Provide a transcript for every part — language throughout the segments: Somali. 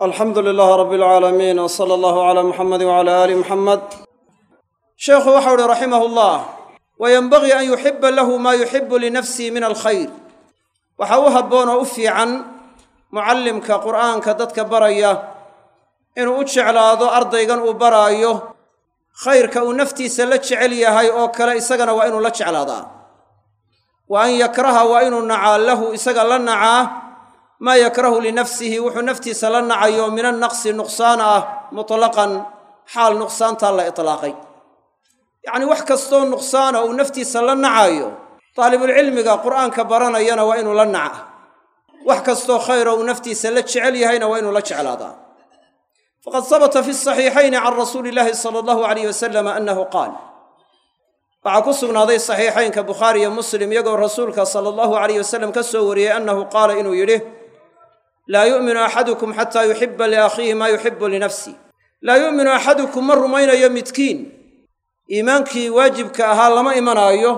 alxamdu lilaah rab alcaalamiin w sala allahu calaa muxamedi wcala aali muxamed sheekhu waxau uhi raximah llah wayenbagii an yuxiba lahu maa yuxibu linafsihi min alkhayr. Waxaa u habboon oo u fiican mucallimka qur'aanka dadka baraya inuu u jeclaado ardaygan uu baraayo khayrka uu naftiisa la jecel yahay oo kale isagana waa inuu la jeclaadaa. Wa an yakraha waa inuu nacaa lahu isaga la nacaa maa yakrahu linafsihi wuxuu naftiisa la nacayo min annaqsi nuqsaan ah mutlaqan xaal nuqsaantaa la itlaaqay. Yacnii wax kastoo nuqsaana uu naftiisa la nacayo daalibulcilmiga qur'aanka baranayana waa inuu la naca. Wax kastoo khayra uu naftiisa la jecel yahayna waa inuu la jeclaadaa faqad sabata fi saxiixayni can rasuuli illaahi sala allahu alayh wasalam annahu qaal. Waxaa ku sugnaaday saxiixaynka bukhaari iyo muslim iyagoo rasuulka sala allahu alayh wasalam ka soo wariyey annahu qaala inuu yidhi laa yu'minu axadukum xataa yuxiba liakhiihi maa yuxibu linafsi laa yu'minu axadukum ma rumaynayo midkiin. Iimaankii waajibka ahaa lama imanaayo.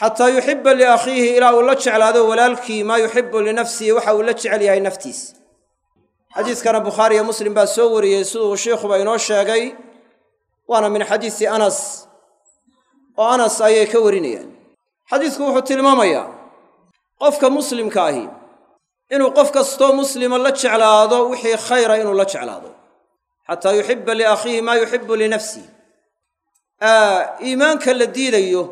Xataa yuxiba liakhiihi ilaa uu la jeclaado walaalkii maa yuxibu linafsihi waxa uu la jecel yahay naftiisa xadiiskana bukhaari iyo muslim baa soo wariyey siduu sheikhuba inoo sheegay waana min xadiisi anas oo anas ayay ka warinayaan. Xadiisku wuxuu tilmaamayaa qofka muslimka ahi inuu qof kastoo muslima la jeclaado wixii khayra inuu la jeclaado. Xataa yuxiba liakhiihi maa yuxibu linafsihi iimaanka la diidayo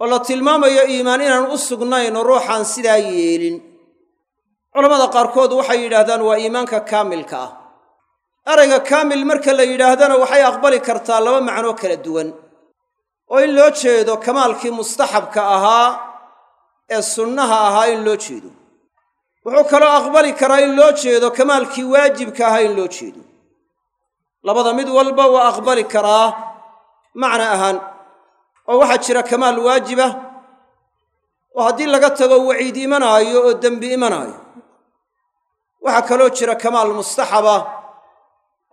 oo la tilmaamayo iimaan inaan u sugnayn oo ruuxaan sidaa yeelin. Culamada qaarkood waxay yidhaahdaan waa iimaanka kaamilka ah. Erayga kaamil marka la yidhaahdana waxay aqbali kartaa laba macnoo kala duwan. Oo in loo jeedo kamaalkii mustaxabka ahaa ee sunnaha ahaa in loo jeedo wuxuu kaloo aqbali karaa in loo jeedo kamaalkii waajibka ahaa in loo jeedo. Labada mid walba waa aqbali karaa macna ahaan. Oo waxaa jira kamaal waajibah oo haddii laga tago waciid imanaayo oo dembi imanaayo. Waxaa kaloo jira kamaal mustaxabah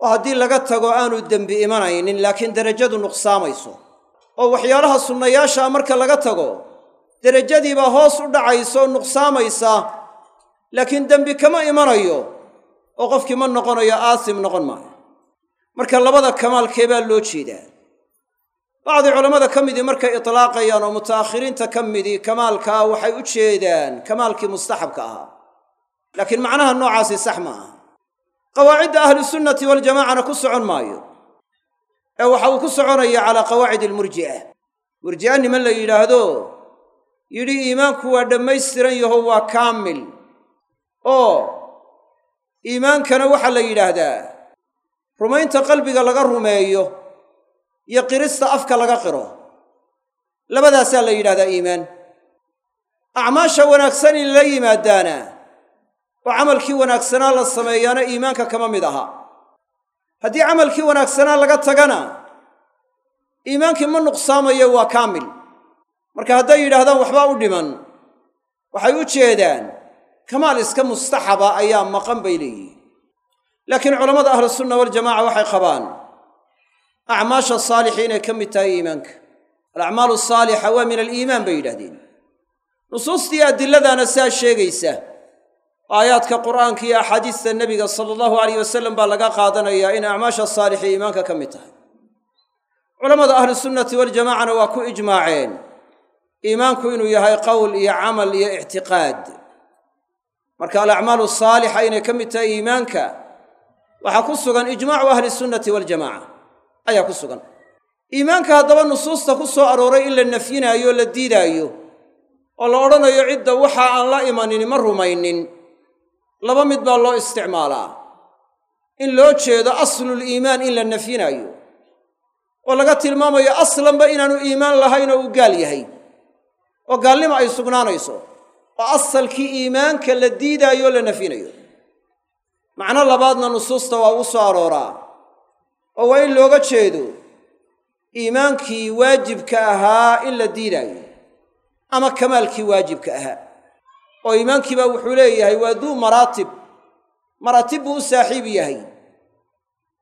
oo haddii laga tago aanu dembi imanaynin laakiin derajadu nuqsaamayso. Oo waxyaalaha sunnayaashaa marka laga tago derajadiibaa hoos u dhacaysa oo nuqsaamaysa laakiin dembi kama imanayo oo qofkii ma noqonayo aasim noqon maayo. Marka labada kamaalkee baa loo jeedaa. Bacdi culammada ka midii markay itlaaqayaan oo muta'akhiriinta ka midii kamaalkaa waxay u jeedaan kamaalkii mustaxabka ahaa. Laakiin macnaha noocaasi sax ma aha. Qawaacidda ahlusunnati waljamacana ku socon maayo. Ee waxa uu ku soconaya calaa qawaacid almurji'a. Murji'a niman la yidhaahdo yidhi iimaanku waa dhammaystiran yaho waa kaamil oo iimaankana waxaa la yidhaahdaa rumaynta qalbiga laga rumeeyo iyo qirista afka laga qiro. Labadaasaa la yidhahdaa iimaan. Acmaasha wanaagsan in la yimaadaana oo camalkii wanaagsanaa la sameeyaana iimaanka kama mid aha. Haddii camalkii wanaagsanaa laga tagana iimaankii ma nuqsaamayo waa kaamil. Marka hadday yidhaahdaan waxbaa u dhiman waxay u jeedaan kamaal iska mustaxaba ayaa maqan bay leeyihiin. Laakiin culammada ahlusunna waljamaca waxay qabaan acmaasha saalixi inay ka mid tahay iimaanka alacmaalu asaalixa waa min aliimaan bay yidhahdeen nusuustii adiladaana saa sheegaysa aayaadka qur'aanka iyo axaadiista nebiga sala allahu alayh wasalam baa laga qaadanayaa in acmaasha saalixi iimaanka ka mid tahay. Culammada ahlusunnati waljamacana waa ku ijmaaceen iimaanku inuu yahay qowl iyo camal iyo ictiqaad marka alacmaalu saalixa inay ka mid tahay iimaanka waxaa ku sugan ijmaacu ahli sunnati waljamaca ayaa ku sugan. Iimaanka haddaba nusuusta ku soo arooray in la nafyinaayo o la diidaayo oo la odhanayo cidda waxa aan la imanin ma rumaynin laba mid baa loo isticmaalaa. In loo jeedo aslul iimaan in la nafyinaayo oo laga tilmaamayo aslanba inaanu iimaan lahayn oo uu gaal yahay oo gaalnimo ay sugnaanayso oo asalkii iimaanka la diidaayo la nafyinayo macno labaadna nusuusta waa ugu soo arooraa. Oo waa in looga jeedo iimaankii waajibka ahaa in la diidaayo ama kamaalkii waajibka ahaa. Oo iimaankiibaa wuxuu leeyahay waa duu maraatib. Maraatib buu u saaxiib yahay.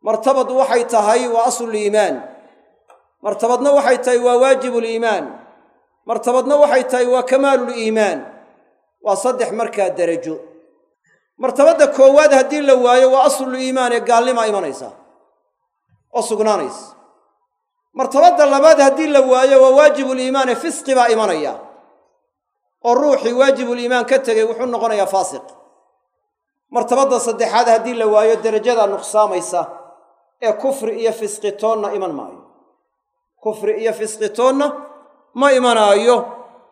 Martabad waxay tahay waa asluliimaan martabadna waxay tahay waa waajibuliimaan martabadna waxay tahay waa kamaaluliimaan waa saddex markaa derajo martabadda koowaad haddii la waayo waa aslul iimaan ee gaalnimaa imanaysa oo sugnaanaysa. Martabadda labaad haddii la waayo waa waajibuliimaan ee fisqi baa imanaya oo ruuxii waajibuliimaan ka tegey wuxuu noqonayaa faasiq. Martabadda saddexaad haddii la waayo derajadaa nuqsaamaysa ee kufri iyo fisqitoonna iman maayo. Kufri iyo fisqitoonna ma imanaayo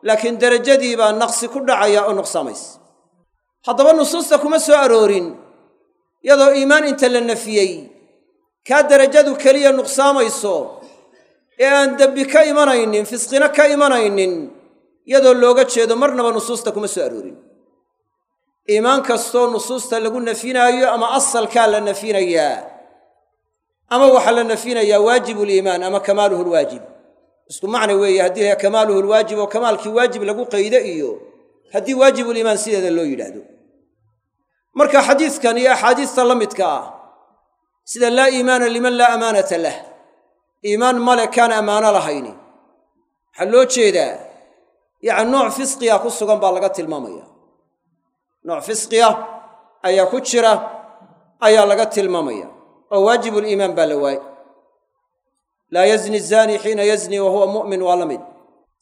laakiin derajadii baa naqsi ku dhacaya oo nuqsaamaysa. Haddaba nusuusta kuma soo aroorin iyadoo iimaan inta la nafiyey kaa derajadu keliya nuqsaamayso ee aan dembi ka imanaynin fisqina ka imanaynin iyadoo looga jeedo marnaba nusuusta kuma soo aroorin. Iimaan kastoo nusuusta lagu nafyinaayo ama asalkaa la nafyinayaa ama waxaa la nafyinayaa waajibuliimaan ama kamaaluhu lwaajib isku macna weeye haddii kamaaluhu lwaajib oo kamaalkii waajib lagu qaydo iyo haddii waajibuliimaan sideeda loo yidhaahdo. Marka xadiidkan iyo axaadiista la midka ah sida laa iimaana liman laa amaanata lah iimaan male kaan ammaano lahayni. Waxaa loo jeedaa yacni nooc fisqiya ku sugan baa laga tilmaamaya. Nooc fisqiya ayaa ku jira ayaa laga tilmaamaya. Oo waajibuliimaan baa la waayey laa yazni zaani xiina yazni wa huwa mu'min waa la mid.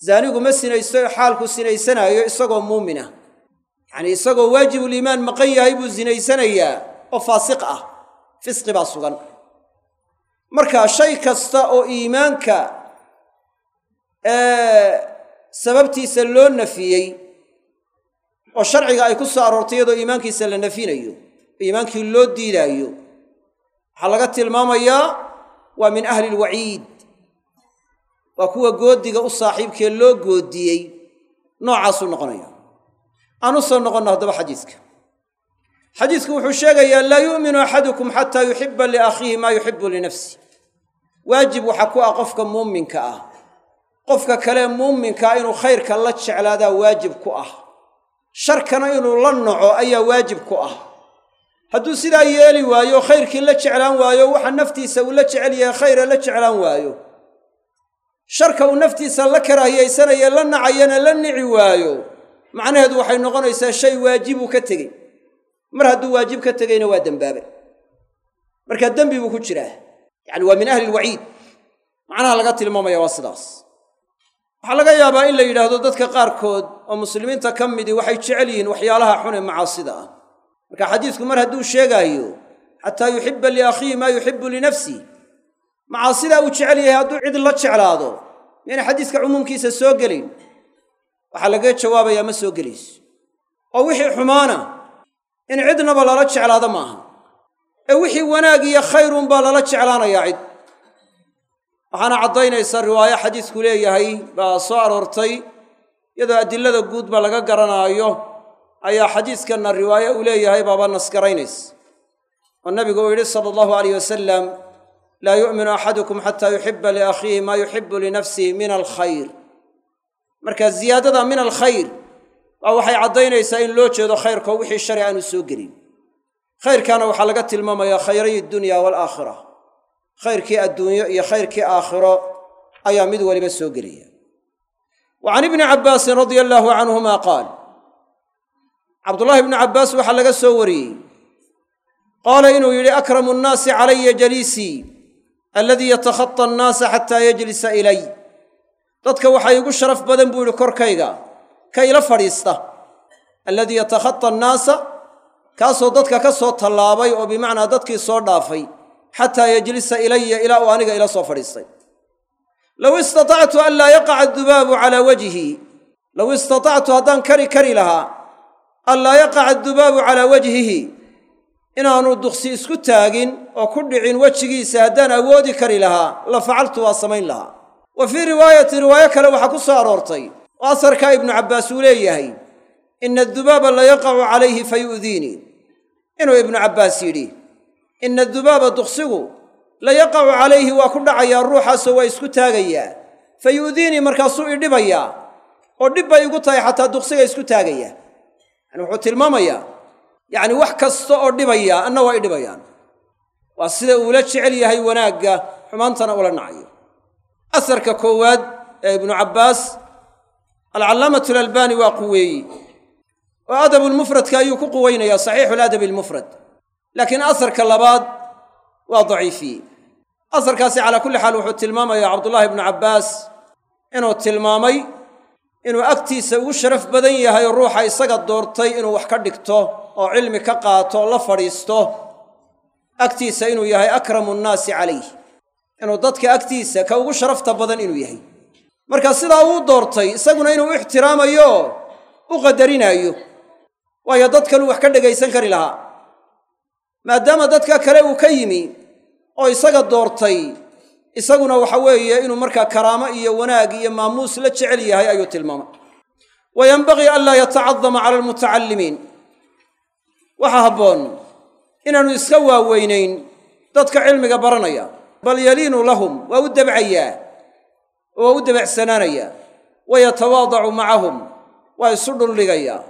Zaanigu ma sinaysto xaalku sinaysanaayo isagoo muumina yacnii isagoo waajibuliimaan maqan yahay buu sinaysanayaa oo faasiq ah. Fisqi baa sugan. Marka shay kasta oo iimaanka sababtiisa loo nafiyey oo sharciga ay ku soo aroortay iyadoo iimaankiisa la nafinayo iimaankii loo diidaayo waxaa laga tilmaamayaa waa min ahli lwaciid. Waa kuwa goodiga u saaxiibkee loo goodiyey noocaasuu noqonaya. Aan u soo noqonno haddaba xadiiska. Xadiisku wuxuu sheegayaa laa yu'minu axadukum xataa yuxiba liakhiihi maa yuxibu linafsi. Waajib waxaa ku ah qofka muuminka ah. Qofka kale muuminkaa inuu khayrka la jeclaadaa waajib ku ah. Sharkana inuu la naco ayaa waajib ku ah hadduu sidaa yeeli waayo khayrkii la jeclaan waayo waxa naftiisa uu la jecel yahay khayra la jeclaan waayo. Sharka uu naftiisa la karaahiyaysanaya la nacayana la nici waayo. Macnaheedu waxay noqonaysaa shay waajibuu ka tegey. Mar hadduu waajib ka tegeyna waa dembaabay markaa dembi buu ku jiraa. Yacani waa min ahli lwaciid macnaha laga tilmaamaya waa sidaas. Waxaa laga yaabaa in la yidhaahdo dadka qaarkood oo muslimiinta ka midii waxay jecel yihiin waxyaalaha xun ee macaasida ah marka xadiisku mar hadduu sheegaayo xataa yuxiba liakhiihi maa yuxibu linafsi macaasidaa uu jecel yahay hadduu cid la jeclaado? Miyayna xadiiska cumuumkiisa soo gelayn waxaa lagaga jawaabayaa ma soo gelayso oo wixii xumaana. In cidnaba lala jeclaado maaha ee wixii wanaag iyo khayrunbaa lala jeclaanayaa cid. Waxaana caddaynaysa riwaayo xadiisku leeyahay baa soo aroortay iyadoo adilada guudba laga garanaayo ayaa xadiiskanna riwaayo uu leeyahay baaba nasgaraynaysa oo nabigu uu yidhi sala allahu alayh wasalam laa yu'minu axadukum xataa yuxiba liakhiihi maa yuxibu linafsihi min alkhayr. Marka ziyaadada min alkhayr waa waxay caddaynaysaa in loo jeedo khayrkoo wixii shari aanu soo gelin. Khayrkaana waxaa laga tilmaamayaa khayray dunya waalaakhira khayrkii adduunyo iyo khayrkii aakhiro ayaa mid waliba soo gelaya. Wa can ibni cabbaasin radia allaahu canhuma qaal cabdullaahi ibnu cabbaas waxaa laga soo wariyey. Qaala inuu yidhi akramu nnaasi calaya jaliisii aladii yatakhata annaasa xataa yajlisa ilay. Dadka waxaa iigu sharaf badan buu yidhi korkayga ka ila fadhiista. Alladii yatakhata annaasa kaasoo dadka ka soo tallaabay oo bimacnaa dadkii soo dhaafay xataa yajlisa ilaya ilaa uu aniga ila soo fadhiistay. Low istatactu an laa yaqaca adubaabu calaa wajhi low istatactu haddaan kari kari lahaa an laa yaqaca adubaabu calaa wajhihi. Inaanu duksi isku taagin oo ku dhicin wejigiisa haddaan awoodi kari lahaa la facaltu waa samayn lahaa. Wa fii riwaayati riwaayo kale waxaa ku soo aroortay oo asarkaa ibnu cabbaas uu leeyahay ina adubaaba la yaqacu calayhi fa yu'diinii inuu ibnu cabbaas yidhi ina adubaaba duksigu la yaqacu calayhi waa ku dhacayaa ruuxaasoo waa isku taagayaa. Fa yu'diinii markaasuu idhibayaa oo dhib bay igu tahay xataa duksiga isku taagaya yani wuxuu tilmaamayaa yacni wax kasta oo dhibaya anna waa idhibayaan waa sida uula jecel yahay wanaagga xumaantana ula nacayo asarka koowaad ee ibnu cabbaas alcallaamatu alalbaani waa quweeyi oo adabulmufradka ayuu ku quweynayaa saxiixu ladabi almufrad laakiin asarka labaad waa daciifiyey asarkaasi calaa kulli xaal wuxuu tilmaamayaa cabdullaahi ibnu cabbaas inuu tilmaamay inuu agtiisa ugu sharaf badan yahay ruuxa isaga doortay inuu wax ka dhigto oo cilmi ka qaato la fadhiisto agtiisa inuu yahay akramu nnaasi calayh. Inuu dadka agtiisa ka ugu sharafta badan inuu yahay. Marka sidaa uu doortay isaguna inuu u ixtiraamayo u qadarinaayo waayo dad wax ka dhegaysan kari lahaa. Maadaama dadka kale uu ka yimi oo isaga doortay isaguna waxa weeye inuu markaa karaamo iyo wanaag iyo maamuus la jecel yahay ayuu tilmaamay. Wa yenbagii anlaa yatacadama cala almutacallimiin. Waxaa habboon inaannu iska waaweynayn dadka cilmiga baranaya. Bal yaliinu lahum waa u debcayaa oo waa u debacsanaanayaa wa yatawaadacu macahum waa isu dhuldhigayaa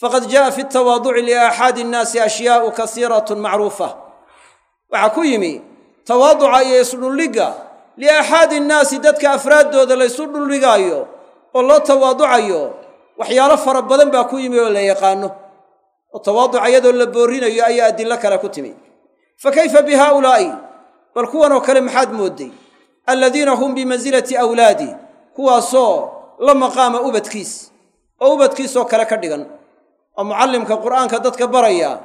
faqad jaa'a fi tawaaduci liaaxaadi innaasi ashyaa'u kasiiratun macruufa waxaa ku yimi tawaaduca iyo isdhuldhigga liaaxaadi innaasi dadka afraaddooda laysu dhuldhigaayo oo loo tawaaducayo waxyaalo fara badan baa ku yimi oo la yaqaano. Oo tawaaduca iyadoo la boorrinayo ayaa adillo kale ku timi. Fa kayfa bi haaulaa'i bal kuwanoo kale maxaad moodday? Alladiina hum bimansilati awlaadi kuwaasoo la maqaama ubadkiis oo ubadkiisoo kale ka dhigan. Oo mucallimka qur'aanka dadka baraya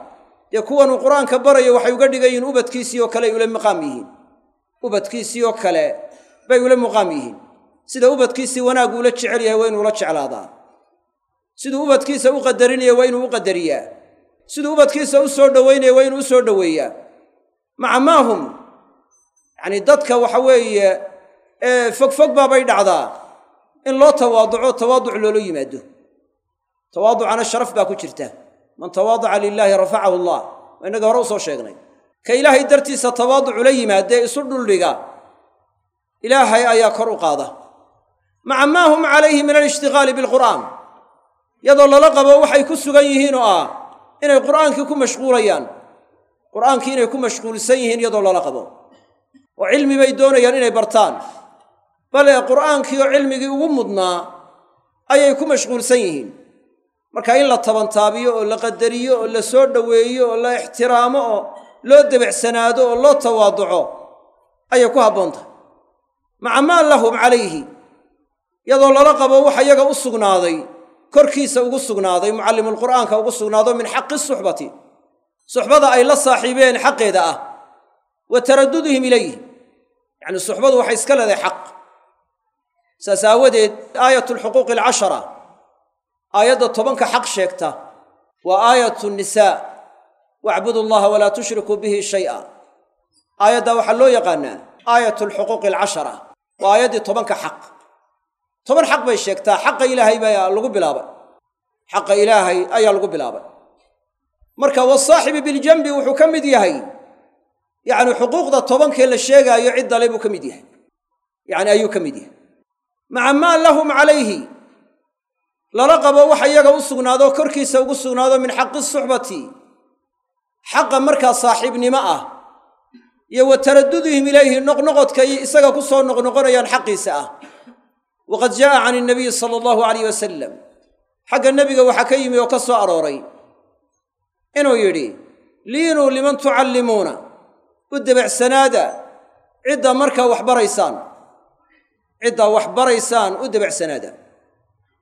dee kuwanuu qur'aanka barayo waxay uga dhigan yihiin ubadkiisii oo kale ay ula maqaam yihiin. Ubadkiisii oo kale bay ula muqaam yihiin. Sida ubadkiisii wanaaggu ula jecel yahay waa inuu ula jeclaadaa siduu ubadkiisa u qadarinaya waa inuu u qadariyaa. Siduu ubadkiisa u soo dhowaynaya waa inuu u soo dhoweeyaa maca maahum yacanii dadka waxa weeye ee fogfog baabay dhacdaa. In loo tawaaduco tawaaduc loola yimaado. Tawaaducana sharaf baa ku jirta man tawaadaca lilaahi rafacahu allah waa innaga hore u soo sheegnay. Ka ilaahay dartiisa tawaaduc ula yimaadee isu dhuldhiga ilaahay ayaa kor u qaada. Maca maa hum calayhi min alishtiqaali bilqur'aan. Iyadoo lala qabo waxay ku sugan yihiin oo ah inay qur'aankii ku mashquulayaan. Qur'aankii inay ku mashquulsan yihiin iyadoo lala qabo. Oo cilmi bay doonayaan inay bartaan. Bale qur'aankii oo cilmigii ugu mudnaa ayay ku mashquulsan yihiin marka in la tabantaabiyo oo la qadariyo oo la soo dhoweeyo oo la ixtiraamo oo loo debecsanaado oo loo tawaaduco ayay ku habboon tahay. Maca maa lahum calayhi iyadoo lala qabo waxa iyaga u sugnaaday korkiisa ugu sugnaaday mucallimulqur'aanka ugu sugnaado min xaqi suxbati suxbada ay la saaxiibeen xaqeeda ah wa taraddudihim ilayh yacni suxbadu waxay iska leedahay xaq. Saas aawadeed aayat alxuquuqi alcashara aayadda tobanka xaq sheegta waa aayatu nisaa wacbudu allaha walaa tushrikuu bihi shay'a. Aayaddaa waxaa loo yaqaanaa aayat alxuquuqi alcashara waa aayaddii tobanka xaq. Toban xaq bay sheegtaa xaqa ilaahay baa lagu bilaabay. Xaqa ilaahay ayaa lagu bilaabay. Marka wasaaxibi biljanbi wuxuu ka mid yahay yacni xuquuqda tobankee la sheegaayo ciddale buu ka mid yahay. Yacni ayuu ka mid yahay. Maca maa lahum calayhi lala qabo waxa iyaga u sugnaado korkiisa ugu sugnaado min xaqi suxbati. Xaqa markaa saaxiibnimo ah iyo wa taraddudihim ilayhi noqnoqodkay isaga ku soo noqnoqonayaan xaqiisa ah. Waqad jaa'a can inabiyi sala allahu alayh wasalam xagga nebiga waxaa ka yimi oo ka soo arooray. Inuu yidhi liinuu liman tucallimuuna. U debecsanaada ciddaa markaa wax baraysaan. Ciddaa wax u debecsanaada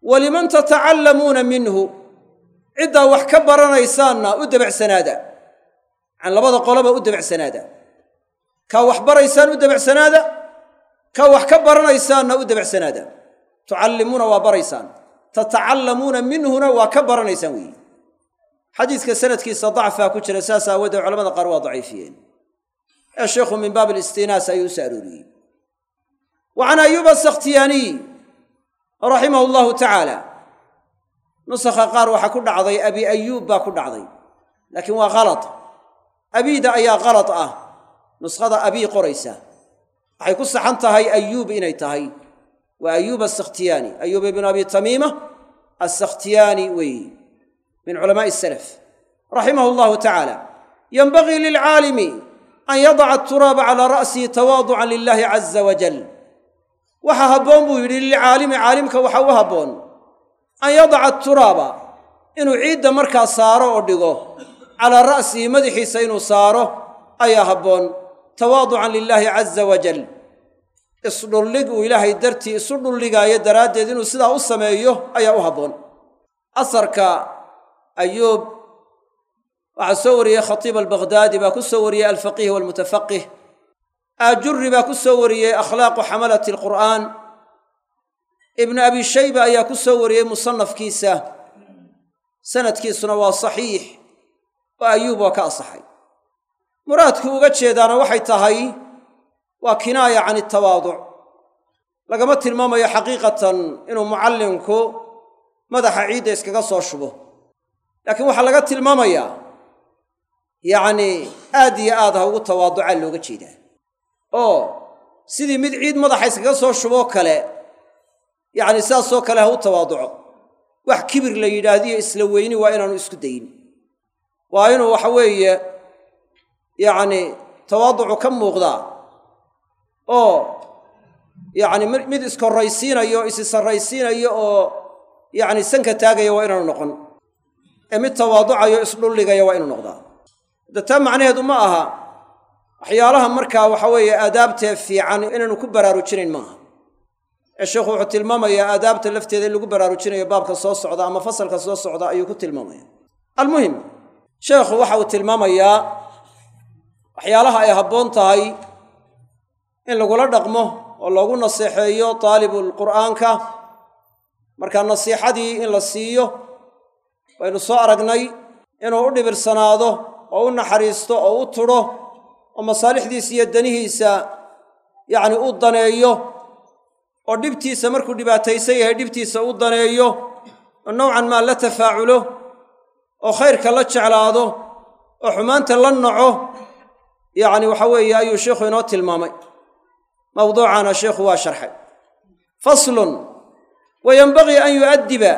waliman tatacallamuuna minhu. Ciddaa wax ka baranaysaanna u debecsanaada yacani labada qoloba u debecsanaada kaa wax baraysaan u debecsanaada kaa wax ka baranaysaanna u debecsanaada tucallimuuna waa baraysaan. Tatacallamuuna minhuna waa ka baranaysaan weeye xadiiska sanadkiisa dacfaa ku jira saas aawoodee culamada qaar waa daciifiyeen. Ee sheikhu min baab alistinaas ayuu u soo arooriyey wa can ayuuba asakhtiyaaniy raximahu allahu tacaala nusakha qaar waxaa ku dhacday abi ayuub baa ku dhacday. Laakiin waa kalad abiida ayaa kalad ah. Nuskhada abii qoraysa waxay ku saxan tahay ayuub inay tahay. Waa ayuub asakhtiyaani ayuub ibnu abi tamiima asakhtiyaani weeyi min culamaa'i salaf raximahu allahu tacaala yenbagii lilcaalimi an yadaca aturaaba calaa ra'sihi tawaaducan lilahi caza wajal waxaa habboon buu yidhi lilcaalimi caalimka waxa u habboon. An yadaca aturaaba inuu ciidda markaa saaro oo dhigo. Calaa ra'sihi madaxiisa inuu saaro ayaa habboon. Tawaaducan lilaahi caza wajal. Isdhullig uu ilaahay dartii isu dhulligaayo daraaddeed inuu sidaa u sameeyo ayaa u habboon. Asarka ayuub waxaa soo wariyey khatiib albaqhdaadi baa ku soo wariyey alfaqiih walmutafaqih aajurri baa ku soo wariyey akhlaaqu xamalati alqur'aan. Ibnu abi shayba ayaa ku soo wariyey musanafkiisa sanadkiisuna waa saxiix oo ayuub waa ka asaxay muraadku uga jeedaana waxay tahay waa kinaaya can itawaaduc lagama tilmaamayo xaqiiqatan inuu mucallinku madaxa ciidda iskaga soo shubo. Laakiin waxaa laga tilmaamayaa yacnii aad iyo aad ha ugu tawaaducaa looga jeedaa oo sidii mid ciid madaxa iskaga soo shuboo kale yacni sidaasoo kale ha u tawaaduco. Wax kibir la yidhaahdiyo isla weyni waa inaanu isku dayin. Waa inuu waxa weeye yacni tawaaducu ka muuqdaa. Oo yacni mid iskorraysiinayo isi sarraysiinayo oo yacni sanka taagaya waa inaanu noqon. Ee mid tawaaducayo isdhulligaya waa inuu noqdaa. Hadda taa macnaheedu ma aha waxyaalaha markaa waxa weeye aadaabtee fiican inaanu ku baraarujinayn maaha. Ee sheikhu wuxuu tilmaamayaa aadaabta lafteeda in lagu baraarujinayo baabka soo socda ama fasalka soo socda ayuu ku tilmaamaya almuhim sheekhu waxa uu tilmaamayaa waxyaalaha ay habboon tahay in lagula dhaqmo oo loogu naseexeeyo taalibulqur'aanka markaa nasiixadii in la siiyo waynu soo aragnay inuu u dhibirsanaado oo u naxariisto oo u tudho oo masaalixdiisa iyo danihiisa yacni u daneeyo oo dhibtiisa markuu dhibaataysan yahay dhibtiisa u daneeyo oo nowcan maa la tafaaculo oo khayrka la jeclaado oo xumaanta la naco yacni waxa weeye ayuu sheikhu inoo tilmaamay. Mawduucana sheikhu waa sharxay. Faslun wa yenbagii an yu'addiba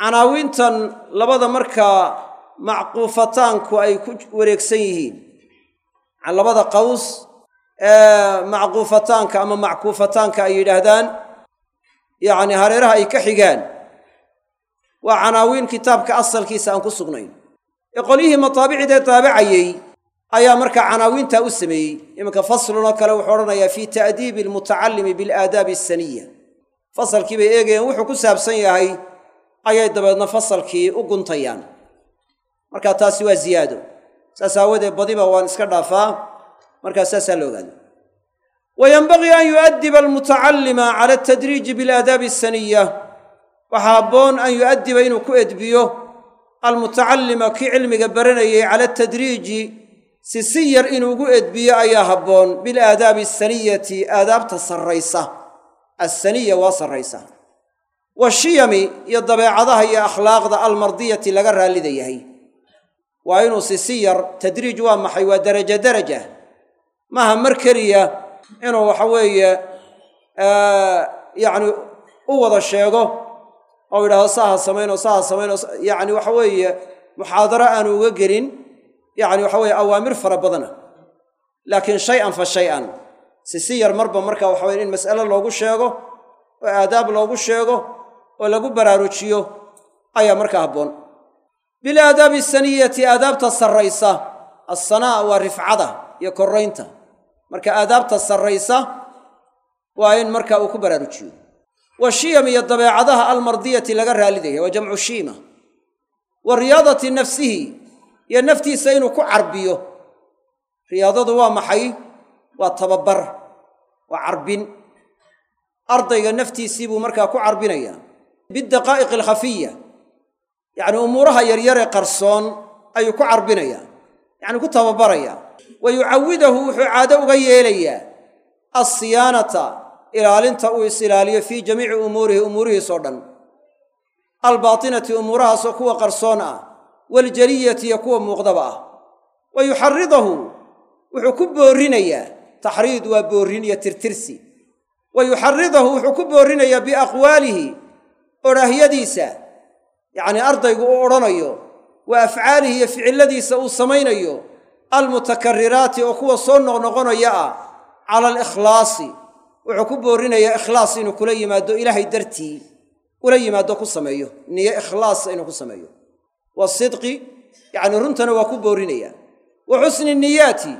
canaawiintan labada markaa macquufataanku ay ku wareegsan yihiin labada qaws ee macquufataanka ama mackuufataanka ay yidhaahdaan yacni hareeraha ay ka xigaan waa canaawiin kitaabka asalkiisa aan ku sugnayn. Ee qolyihii mataabicdee daabacayey ayaa markaa canaawiintaa u sameeyey. Iminka faslun oo kale wuxuu odhanayaa fii ta'diibi almutacallimi bilaadaabi asaniya fasalkii bay eegayeen wuxuu ku saabsan yahay ayay dabeedna fasalkii u guntayaan. Marka taasi waa ziyaado saas aawadeed badiba waan iska dhaafaa. Markaa saasaa la ogaado wa yenbagii an yu'addiba almutacallima cala altadriiji bilaadaabi asaniya waxaa habboon an yu'addiba inuu ku edbiyo almutacallima kii cilmiga baranayay cala atadriiji si si yar inuu ugu edbiyo ayaa habboon. Bilaadaabi asaniyati aadaabta sarraysa. Assaniya waa sarraysa. Washiyami iyo dabeecadaha iyo akhlaaqda almardiyati laga raallida yahay waa inuu si si yar tadriij waa maxay waa deraja deraja maaha mar keliya inuu waxa weeye yacni u wada sheego oo yidhahdo saaha samaynoo saaha samaynoo yacni waxa weeye muxaadaro aanu uga gelin yacni waxa weeye awaamir fara badana. Laakiin shay-an fa shay-an. Si si yar marba marka waxa weye in mas'ale loogu sheego oo aadaab loogu sheego oo lagu baraarujiyo ayaa markaa habboon bilaadaabi asaniyati aadaabta sarraysa assanaa waa rifcada iyo korraynta. Marka aadaabta sarraysa waa in marka uu ku baraarujiyo. Wa shiyam iyo dabeecadaha almardiyati laga raallidaya waa jamcu shiima. Wa riyaadati nafsihi iyo naftiisa inuu ku carbiyo. Riyaadadu waa maxay? Waa tababar waa carbin. Ardayga naftiisii buu markaa ku carbinayaa bidaqaa'iqi alkhafiya yacni umuuraha yaryaree qarsoon ayuu ku carbinayaa yacni ku tababarayaa wa yucawidahu wuxuu caado uga yeelayaa alsiyaanata ilaalinta uu is-ilaaliyo fii jamiici umuurihi umuurihiisoo dhan. Albaatinati umuurahaasoo kuwa qarsoon ah waaljaliyati iyo kuwa muuqdaba ah. Wa yuxaridahu wuxuu ku boorrinayaa taxriid waa boorrin iyo tirtirsi. Wa yuxaridahu wuxuu ku boorrinayaa biaqwaalihi odhaahyadiisa yacnii ardaygu uu odhanayo wa afcaalihi iyo ficilladiisa uu samaynayo almutakariraati oo kuwa soo noqnoqonaya ah cala alikhlaasi. Wuxuu ku boorrinayaa ikhlaas inuu kula yimaado ilaahay dartii ula yimaado ku sameeyo niyo ikhlaasa inuu ku sameeyo. Wasidqi yacni runtana waa ku boorinaya. Wa xusni niyaati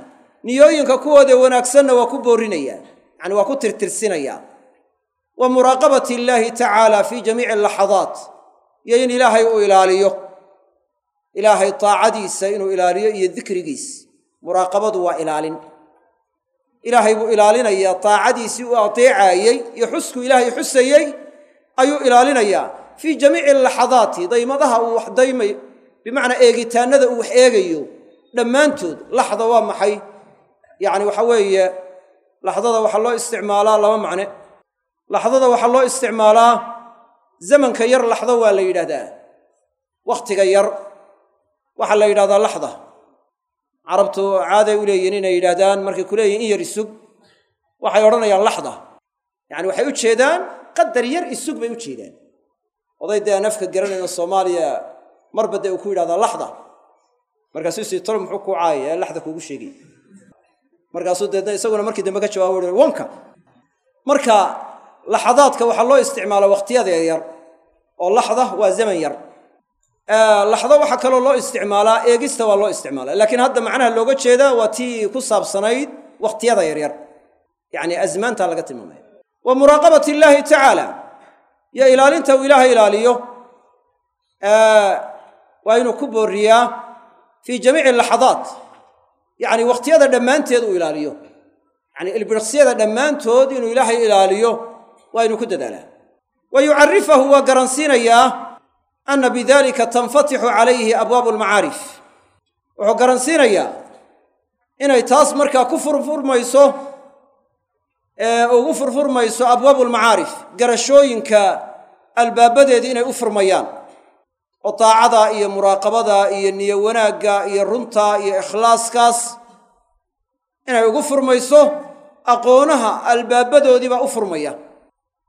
niyooyinka kuwooda wanaagsanna waa ku boorinaya yacni waa ku tirtirsinaya. Wa muraaqabati illaahi tacaala fii jamiici alaxadaat iyo in ilaahay uu ilaaliyo. Ilaahay taacadiisa inuu ilaaliyo iyo dikrigiis. Muraaqabadu waa ilaalin. Ilaahay buu ilaalinayaa taacadiisii uu ateecaayey iyo xusku ilaahay xusayey ayuu ilaalinayaa. Fii jamiici laxadaati daymadaha uu wax daymayo bimacnaa eegitaanada uu wax eegayo dhammaantood laxda waa maxay? Yacni waxa weeye laxdada waxaa loo isticmaalaa laba macne. Laxdada waxaa loo isticmaalaa zamanka yar laxdo waa la yidhahdaa. Wakhtiga yar waxaa la yidhahdaa laxda. Carabtu caaday u leeyihiin inay yidhaahdaan markay ku leeyihiin in yar isug waxay odhanayaan laxda. Yacani waxay u jeedaan qadar yar isug bay u jeedaan. Oday dee aan afka garanayno soomaaliya marba dee uu ku yidhahdaa laxda. Markaasuu sii tol muxuu kuu caayaya ee laxda kuugu sheegay. Markaasuu deedna isaguna markii dambe ka jawaabo wanka marka laxadaadka waxaa loo isticmaala wakhtiyada yaryar oo laxda waa zaman yar. Laxdo waxaa kaloo loo isticmaalaa eegista waa loo isticmaalaa. Laakiin hadda macnaha looga jeedaa waa tii ku saabsanayd wakhtiyada yaryar. Yacni asmaantaa laga tilmaamaya. Wa muraaqabati illaahi tacaala. Iyo ilaalinta uu ilaahay ilaaliyo. Waa inuu ku booriyaa fii jamiici laxadaat. Yacni wakhtiyada dhammaanteed uu ilaaliyo. Yacni ilbiriqsiyada dhammaantood inuu ilaahay ilaaliyo waa inuu ku dadaalaa. Wa yucarifahu waa garansiinayaa ana bidalika tanfatixu calayhi abwaabu almacaarif wuxuu garansiinayaa inay taas markaa ku furfurmayso ugu furfurmayso abwaabu almacaarif garashooyinka albaabadeedii inay u furmayaan. Oo daacada iyo muraaqabada iyo niyo wanaagga iyo runta iyo ikhlaaskaas inay ugu furmayso aqoonaha albaabadoodiibaa u furmaya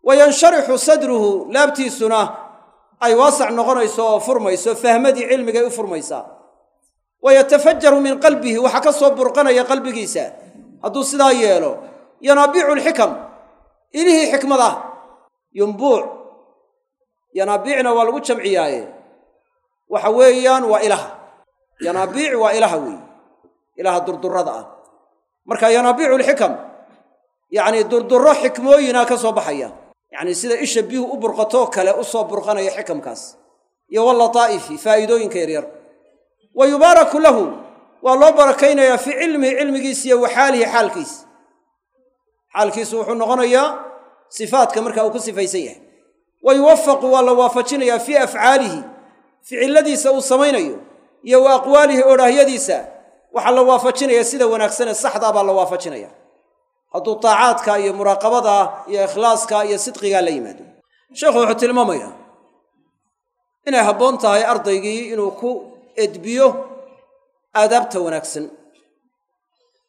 wa yansharaxu sadruhu laabtiisuna ay waasac noqonayso oo furmayso fahmadii cilmigay u furmaysaa wa yatafajaru min qalbihi waxaa ka soo burqanaya qalbigiisa. Hadduu sidaa yeelo yanaabiicu alxikam ilihii xikmad ah yumbuuc yanaabiicna waa lagu jamciyaaye. Waxa weeyaan waa ilaha. Yanaabiic waa ilaha weeye ilaha durdurada ah. Marka yanaabiicu alxikam yacni durdurro xikmooyina ka soo baxaya yacni sida isha biyuhu u burqatoo kale u soo burqanaya xikamkaas. Iyo walataa'ifi faa'iidooyinka yaryar. Wa yubaaraku lahu waa loo barakaynayaa fii cilmihi cilmigiisa iyo wa xaalihi xaalkiisa xaalkiisu wuxuu noqonayaa sifaadka marka uu ku sifaysan yahay. Wa yuwafaqu waa la waafajinayaa fii afcaalihi ficiladiisa uu samaynayo iyo wa aqwaalihi odhaahyadiisa. Waxaa la waafajinaya sida wanaagsanee saxdaa baa la waafajinaya hadduu taacaadka iyo muraaqabada iyo ikhlaaska iyo sidqigaa la yimaado. Sheekhu wuxuu tilmaamayaa inay habboon tahay ardaygii inuu ku edbiyo aadaabta wanaagsan.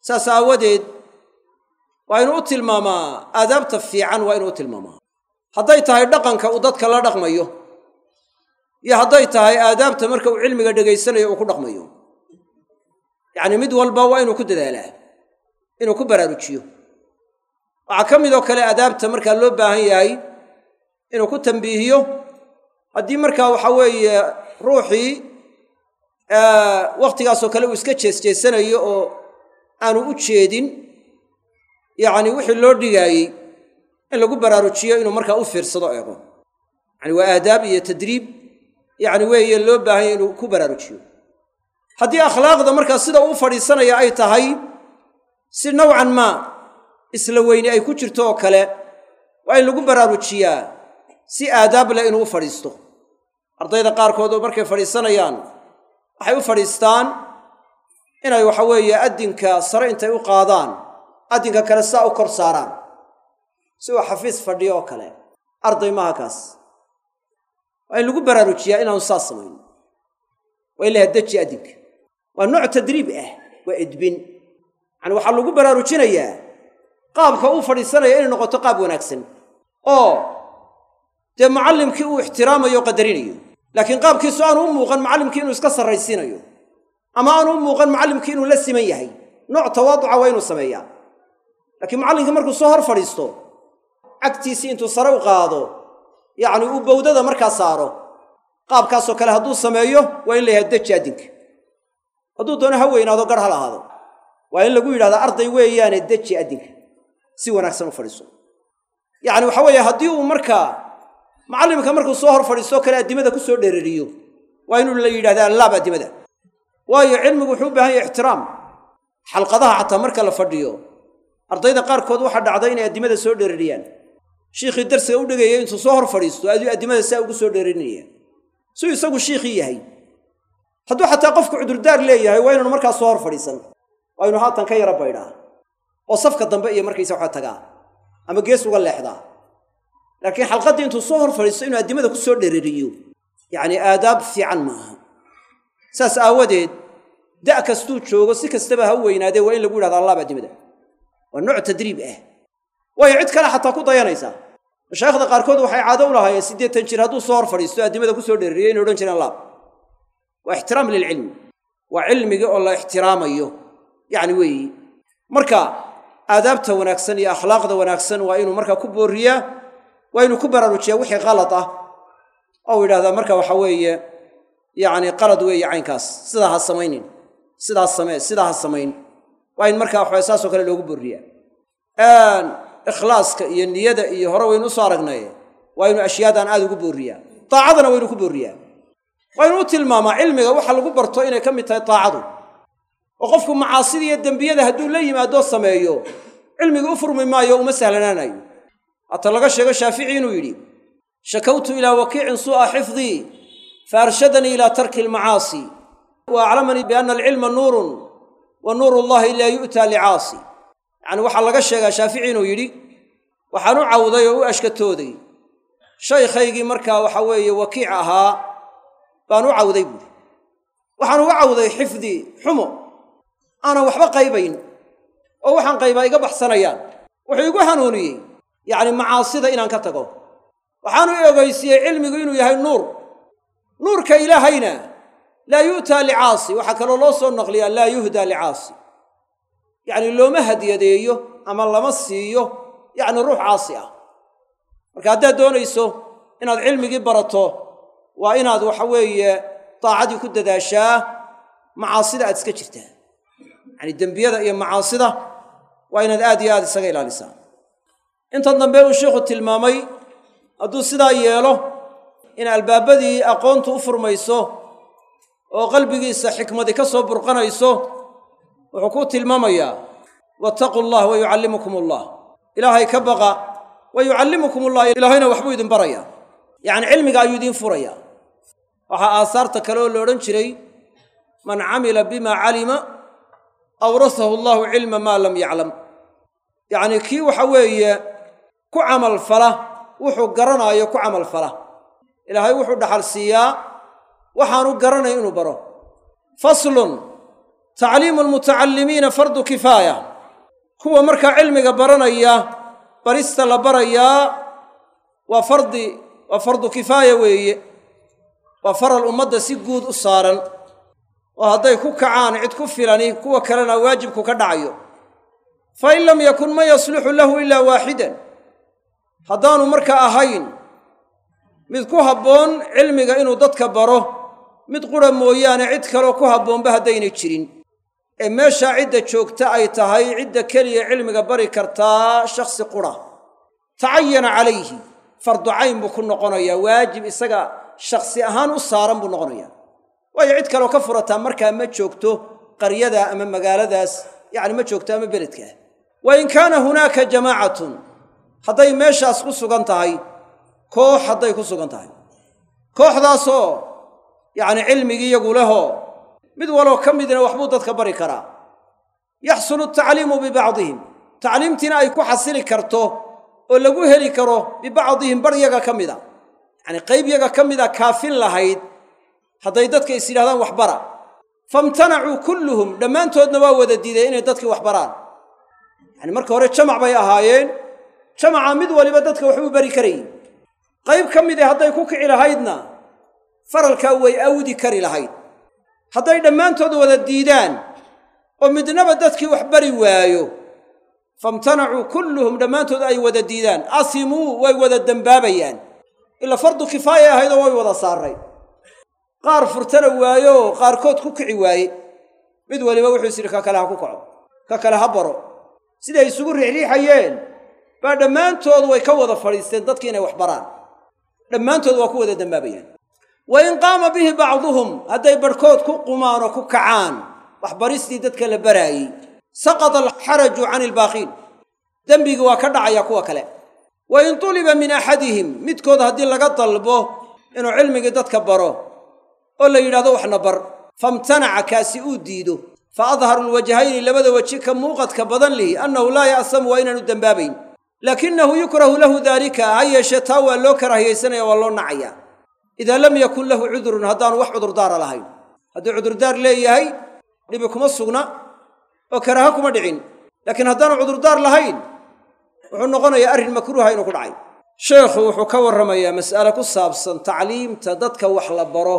Saas aawadeed waa inuu u tilmaamaa aadaabta fiican waa inuu u tilmaamaa. Hadday tahay dhaqanka uu dadka la dhaqmayo iyo hadday tahay aadaabta marka uu cilmiga dhegaysanayo uu ku dhaqmayo yacni mid walba waa inuu ku dadaalaa inuu ku baraarujiyo waxaa ka midoo kale adaabta markaa loo baahan yahay inuu ku tambiihiyo haddii markaa waxa weeye ruuxii wakhtigaasoo kale uu iska jeesjeesanayo oo aanu u jeedin yacni wixii loo dhigaayey in lagu baraarujiyo inuu markaa u fiirsado eego. Yani waa aadaab iyo tadriib yacni weeye loo baahanya inuu ku baraarujiyo. Haddii akhlaaqda markaa sida uu fadhiisanaya ay tahay si nowcan maa isla weyni ay ku jirto oo kale waa in lagu baraarujiyaa si aadaab leh inuu u fadhiisto. Ardayda qaarkood oo markay fadhiisanayaan waxay u fadhiistaan inay waxa weeye addinka sare intay u qaadaan addinka kale saa u kor saaraan. Si uu xafiis fadhiyo oo kale arday maaha kaas. Waa in lagu baraarujiyaa inaanu saas samayn. Waa in la hadaji addinka. Waa nooc tadriib ah waa edbin. Yacani waxaa lagu baraarujinayaa qaabka uu fadhiisanaya inay noqoto qaab wanaagsan. Oo dee macallimkii uu ixtiraamayo qadarinayo laakiin qaabkiisu aanu u muuqan macallimkii inuu iska sarraysiinayo ama aanu u muuqan macallimkii inuu la siman yahay. Nooc tawaaduca waa inuu sameeyaa. Laakiin macallinkii markuu soo hor fadhiisto cagtiisii intuu sare u qaado yacni uu bowdada markaa saaro qaabkaasoo kale hadduu sameeyo waa in la yidhahda deji addinka hadduu doono ha weynaado gar ha lahaado. Waa in lagu yidhahdaa arday weeyaane deji addinka si wanaagsan u fadhiiso. Yacni waxa weeye haddii uu markaa macallimka markuu soo hor fadhiistoo kale addimada ku soo dheerariyo waa inuu la yidhahdaa laab addimada. Waayo cilmigu wuxuu u baahan yahay ixtiraam. Xalqadaha xataa marka la fadhiyo ardayda qaarkood waxaa dhacda inay addimada soo dheerariyaan shiikhii darsiga u dhegayay intuu soo hor fadhiisto aduu addimada saa ugu soo dheerarinaya suu isagu shiikhii yahay. Hadduu xataa qofku cudurdaar leeyahay waa inaanu markaa soo hor fadhiisan. Waa inu haatan ka yara baydhaa oo safka dambe iyo markaysa waxa tagaa ama gees uga leexdaa laakiin xalqaddii intuu soo hor fadhiisto inuu addimada ku soo dherariyo yacni aadaab fiican ma aha saas aawadeed da' kastuu joogo si kastaba ha u weynaadee waa in lagu yidhahda allaab addimada. Waa nooc tadriib ah. Waayo cid kale xataa ku dayanaysaa mashaayikhda qaarkood waxay caado u lahaayeen siddeetan jir hadduu soo hor fadhiisto addimada ku soo dherariyo inay odhan jireen laab waa ixtiraam lilcilmi. Waa cilmigii oo la ixtiraamayo. Yacni weeyi. Marka aadaabta wanaagsan iyo akhlaaqda wanaagsan waa inuu markaa ku boorriyaa waa inuu ku baraarujiyaa wixii qalad ah oo yidhahdaa marka waxa weeye yacni qalad weeye caynkaas. Sidaa ha samaynin. Sidaas samee sidaa ha samayn. Waa in markaa waxawe saasoo kale loogu boorriyaa ikhlaaska iyo niyada iyo hore waynu u soo aragnay waa inuu ashyaadan aad ugu boorriyaa daacadana waynu ku boorriyaa waa inuu u tilmaamaa cilmiga waxa lagu barto inay ka mid tahay daacadu oo qofku macaasida iyo dembiyada hadduu la yimaadoo sameeyo cilmiga u furmi maayo uma sahlanaanayo. Hata laga sheego shaafici inuu yidhi shakawtu ilaa wakiicin suu'a xifdii fa arshadanii ilaa tarki almacaasi wa aclamanii bianna alcilma nuurun wa nuuru llahi laa yu'taa licaasi yacni waxaa laga sheegaa shaafici inuu yidhi waxaan u cawday oo u ashkatooday shaykhaygii markaa waxa weeye wakiic ahaa baan u cawday buuri waxaan uga cawday xifdii xumo aanan waxba qaybayn. Oo waxaan qaybaa iga baxsanayaan. Wuxuu igu hanuuniyey. Yacni macaasida inaan ka tago. Waxaanu i ogeysiiyey cilmigu inuu yahay nuur. Nuurka ilaahayna laa yu'taa licaasi. Waxaa kaloo loo soo naqliyaa laa yuhdaa licaasi. Yacni looma hadiyadeeyo ama lama siiyo yacni ruux caasi ah. Marka haddaad doonayso inaad cilmigii barato waa inaad waxa weeye daacadii ku dadaashaa macaasida aad iska jirtaa yacni dembiyada iyo macaasida waa inaad aad iyo aad isaga ilaalisaa. Intan dambe uu sheikhu tilmaamay hadduu sidaa yeelo in albaabadii aqoontu u furmayso oo qalbigiisa xikmadi ka soo burqanayso wuxuu ku tilmaamayaa wattaquu allah wa yucallimukum allah ilaahay ka baqa wa yucallimukum allah ilaahayna waxbuu idin baraya. Yacni cilmiga ayuu idiin furaya waxaa aasaarta kale oo la odhan jiray man camila bima calima awrasahu allahu cilma maa lam yaclam. Yacnii kii waxa weeye ku camal fala wuxuu garanaayo ku camal fala. Ilaahay wuxuu dhaxal siiyaa waxaanu garanay inuu baro. Faslun tacliimu almutacallimiina fardu kifaaya. Kuwa markaa cilmiga baranaya barista la barayaa waa fardi waa fardu kifaaya weeye. Waa faral ummadda si guud u saaran oo hadday ku kacaan cid ku filani kuwa kalena waajibku ka dhacayo. Fa in lam yakun man yasluxu lahu ilaa waaxidan. Haddaanu markaa ahayn mid ku habboon cilmiga inuu dadka baro mid qura mooyaane cid kaloo ku habboonba haddaynay jirin. Ee meeshaa cidda joogta ay tahay cidda keliya cilmiga bari kartaa shakhsi qura. Tacayana calayhi fardu cayn buu ku noqonayaa waajib isaga shakhsi ahaan u saaran buu noqonayaa waayo cid kaloo ka furataa markaa ma joogto qaryada ama magaaladaas yacni ma joogto ama beledkaa wa in kaana hunaaka jamaacatun hadday meeshaas ku sugan tahay koox hadday ku sugan tahay. Kooxdaasoo yacni cilmigii iyagu lehoo mid waloo ka midna waxbuu dadka bari karaa. Yaxsulu tacliimu bibacdihim tacliimtiina ay ku xasili karto oo lagu heli karo bibacdihim bar yaga ka mida. Yacni qayb yaga ka mida kaafin lahayd hadday dadka is yidhahdaan waxbara famtanacuu kulluhum dhammaantoodna waa wada diiday inay dadkii waxbaraan yacni marka hore jamac bay ahaayeen jamaca mid waliba dadka waxbuu bari karayey qayb ka midi hadday ku kici lahaydna faralkaa way awdi kari lahayd. Hadday dhammaantood wada diidaan oo midnaba dadkii wax bari waayo famtanacuu kulluhum dhammaantood ay wada diidaan. Asimuu way wada dembaabayaan ila fardu kifaaya ahaydoo way wada saaray qaar furtana waayo qaarkood ku kici waaye. Mid waliba wuxuu is yidhi ka kale ha ku kaco ka kale ha baro. Siday isugu riixriixayeen baa dhammaantood way ka wada fadhiisteen dadki inay wax baraan. Dhammaantood waa ku wada dembaabayaan wa in qaama bihi bacduhum hadday barhkood ku qumaan oo ku kacaan waxbaristii dadka la baraayey. Saqata alxaraju cani albaaqiin dembigii waa ka dhacaya kuwa kale. Wa in tuliba min axadihim midkood haddii laga dalbo inuu cilmigii dadka baro oo la yidhahdo waxna bar famtanaca kaasi uu diido. Fa adharu lwajhayni labada weji ka muuqadka badan lihi annahu laa ya'samu waa inaanu dembaabayn laakinahu yukrahu lahu daalika ha yeeshee taa waa loo karaahiyaysanaya waa loo nacaya. Idaa lam yakun lahu cudurun haddaanu wax cudurdaara lahayn. Hadduu cudurdaar leeyahay dhibi kuma sugna oo karaaho kuma dhicin. Laakiin haddaanu cudurdaar lahayn wuxuu noqonayaa arrin makruuha inuu ku dhacay. Sheekhu wuxuu ka warramayaa mas'ale ku saabsan tacliimta dadka wax la baro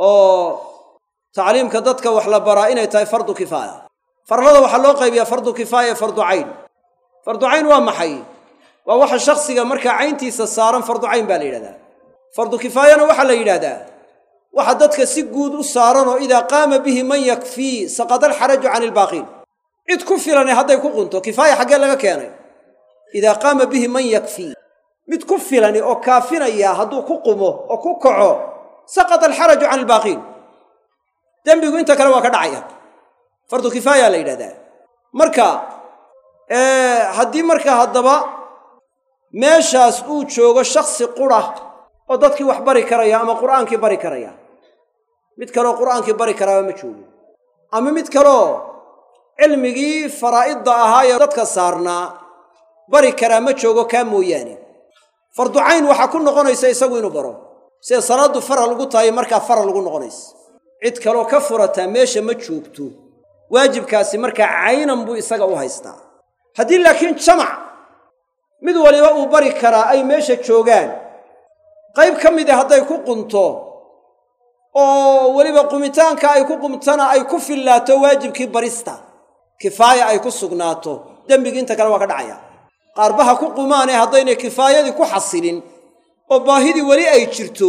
oo tacliimka dadka wax la baraa inay tahay fardu kifaaya. Farlada waxaa loo qaybiyaa fardu kifaaya fardu cayn. Fardu cayn waa maxay? Waa waxa shakhsiga markaa cayntiisa saaran fardu cayn baa la yidhahdaa. Fardu kifaayana waxaa la yidhaahdaa waxa dadka si guud u saaran oo idaa qaama bihi man yakfii saqada alxaraju cani ilbaaqiin cid ku filane hadday ku qunto kifaaya xaggee laga keenay. Idaa qaama bihi man yakfii mid ku filani oo kaafinaya hadduu ku qumo oo ku kaco saqata alxaraju cani ilbaaqiin dembigu inta kale waa ka dhacaya fardu kifaaya la yidhahdaa marka haddii marka haddaba meeshaas uu joogo shaksi qura oo dadkii wax bari karaya ama qur'aankii bari karaya mid kaleoo qur'aankii bari karaaba ma joogo ama mid kaleoo cilmigii faraa'idda ahaa ee dadka saarnaa bari karaa ma joogo kaa mooyaane fardu cayn waxaa ku noqonaysa isagu inuu baro sida salaaddu faral ugu tahay markaa faral ugu noqonaysa cid kaloo ka furataa meesha ma joogto. Waajibkaasi markaa caynan buu isaga u haystaa. Haddii laakiin jamac mid waliba uu bari karaa ay meesha joogaan qayb ka mid a hadday ku qunto oo weliba qumitaanka ay ku qumtana ay ku fillaato waajibkii barista kifaaya ay ku sugnaato dembigii inta kale waa ka dhacaya. Qaarbaha ku qumaanee haddaynay kifaayadii ku xasilin oo baahidii weli ay jirto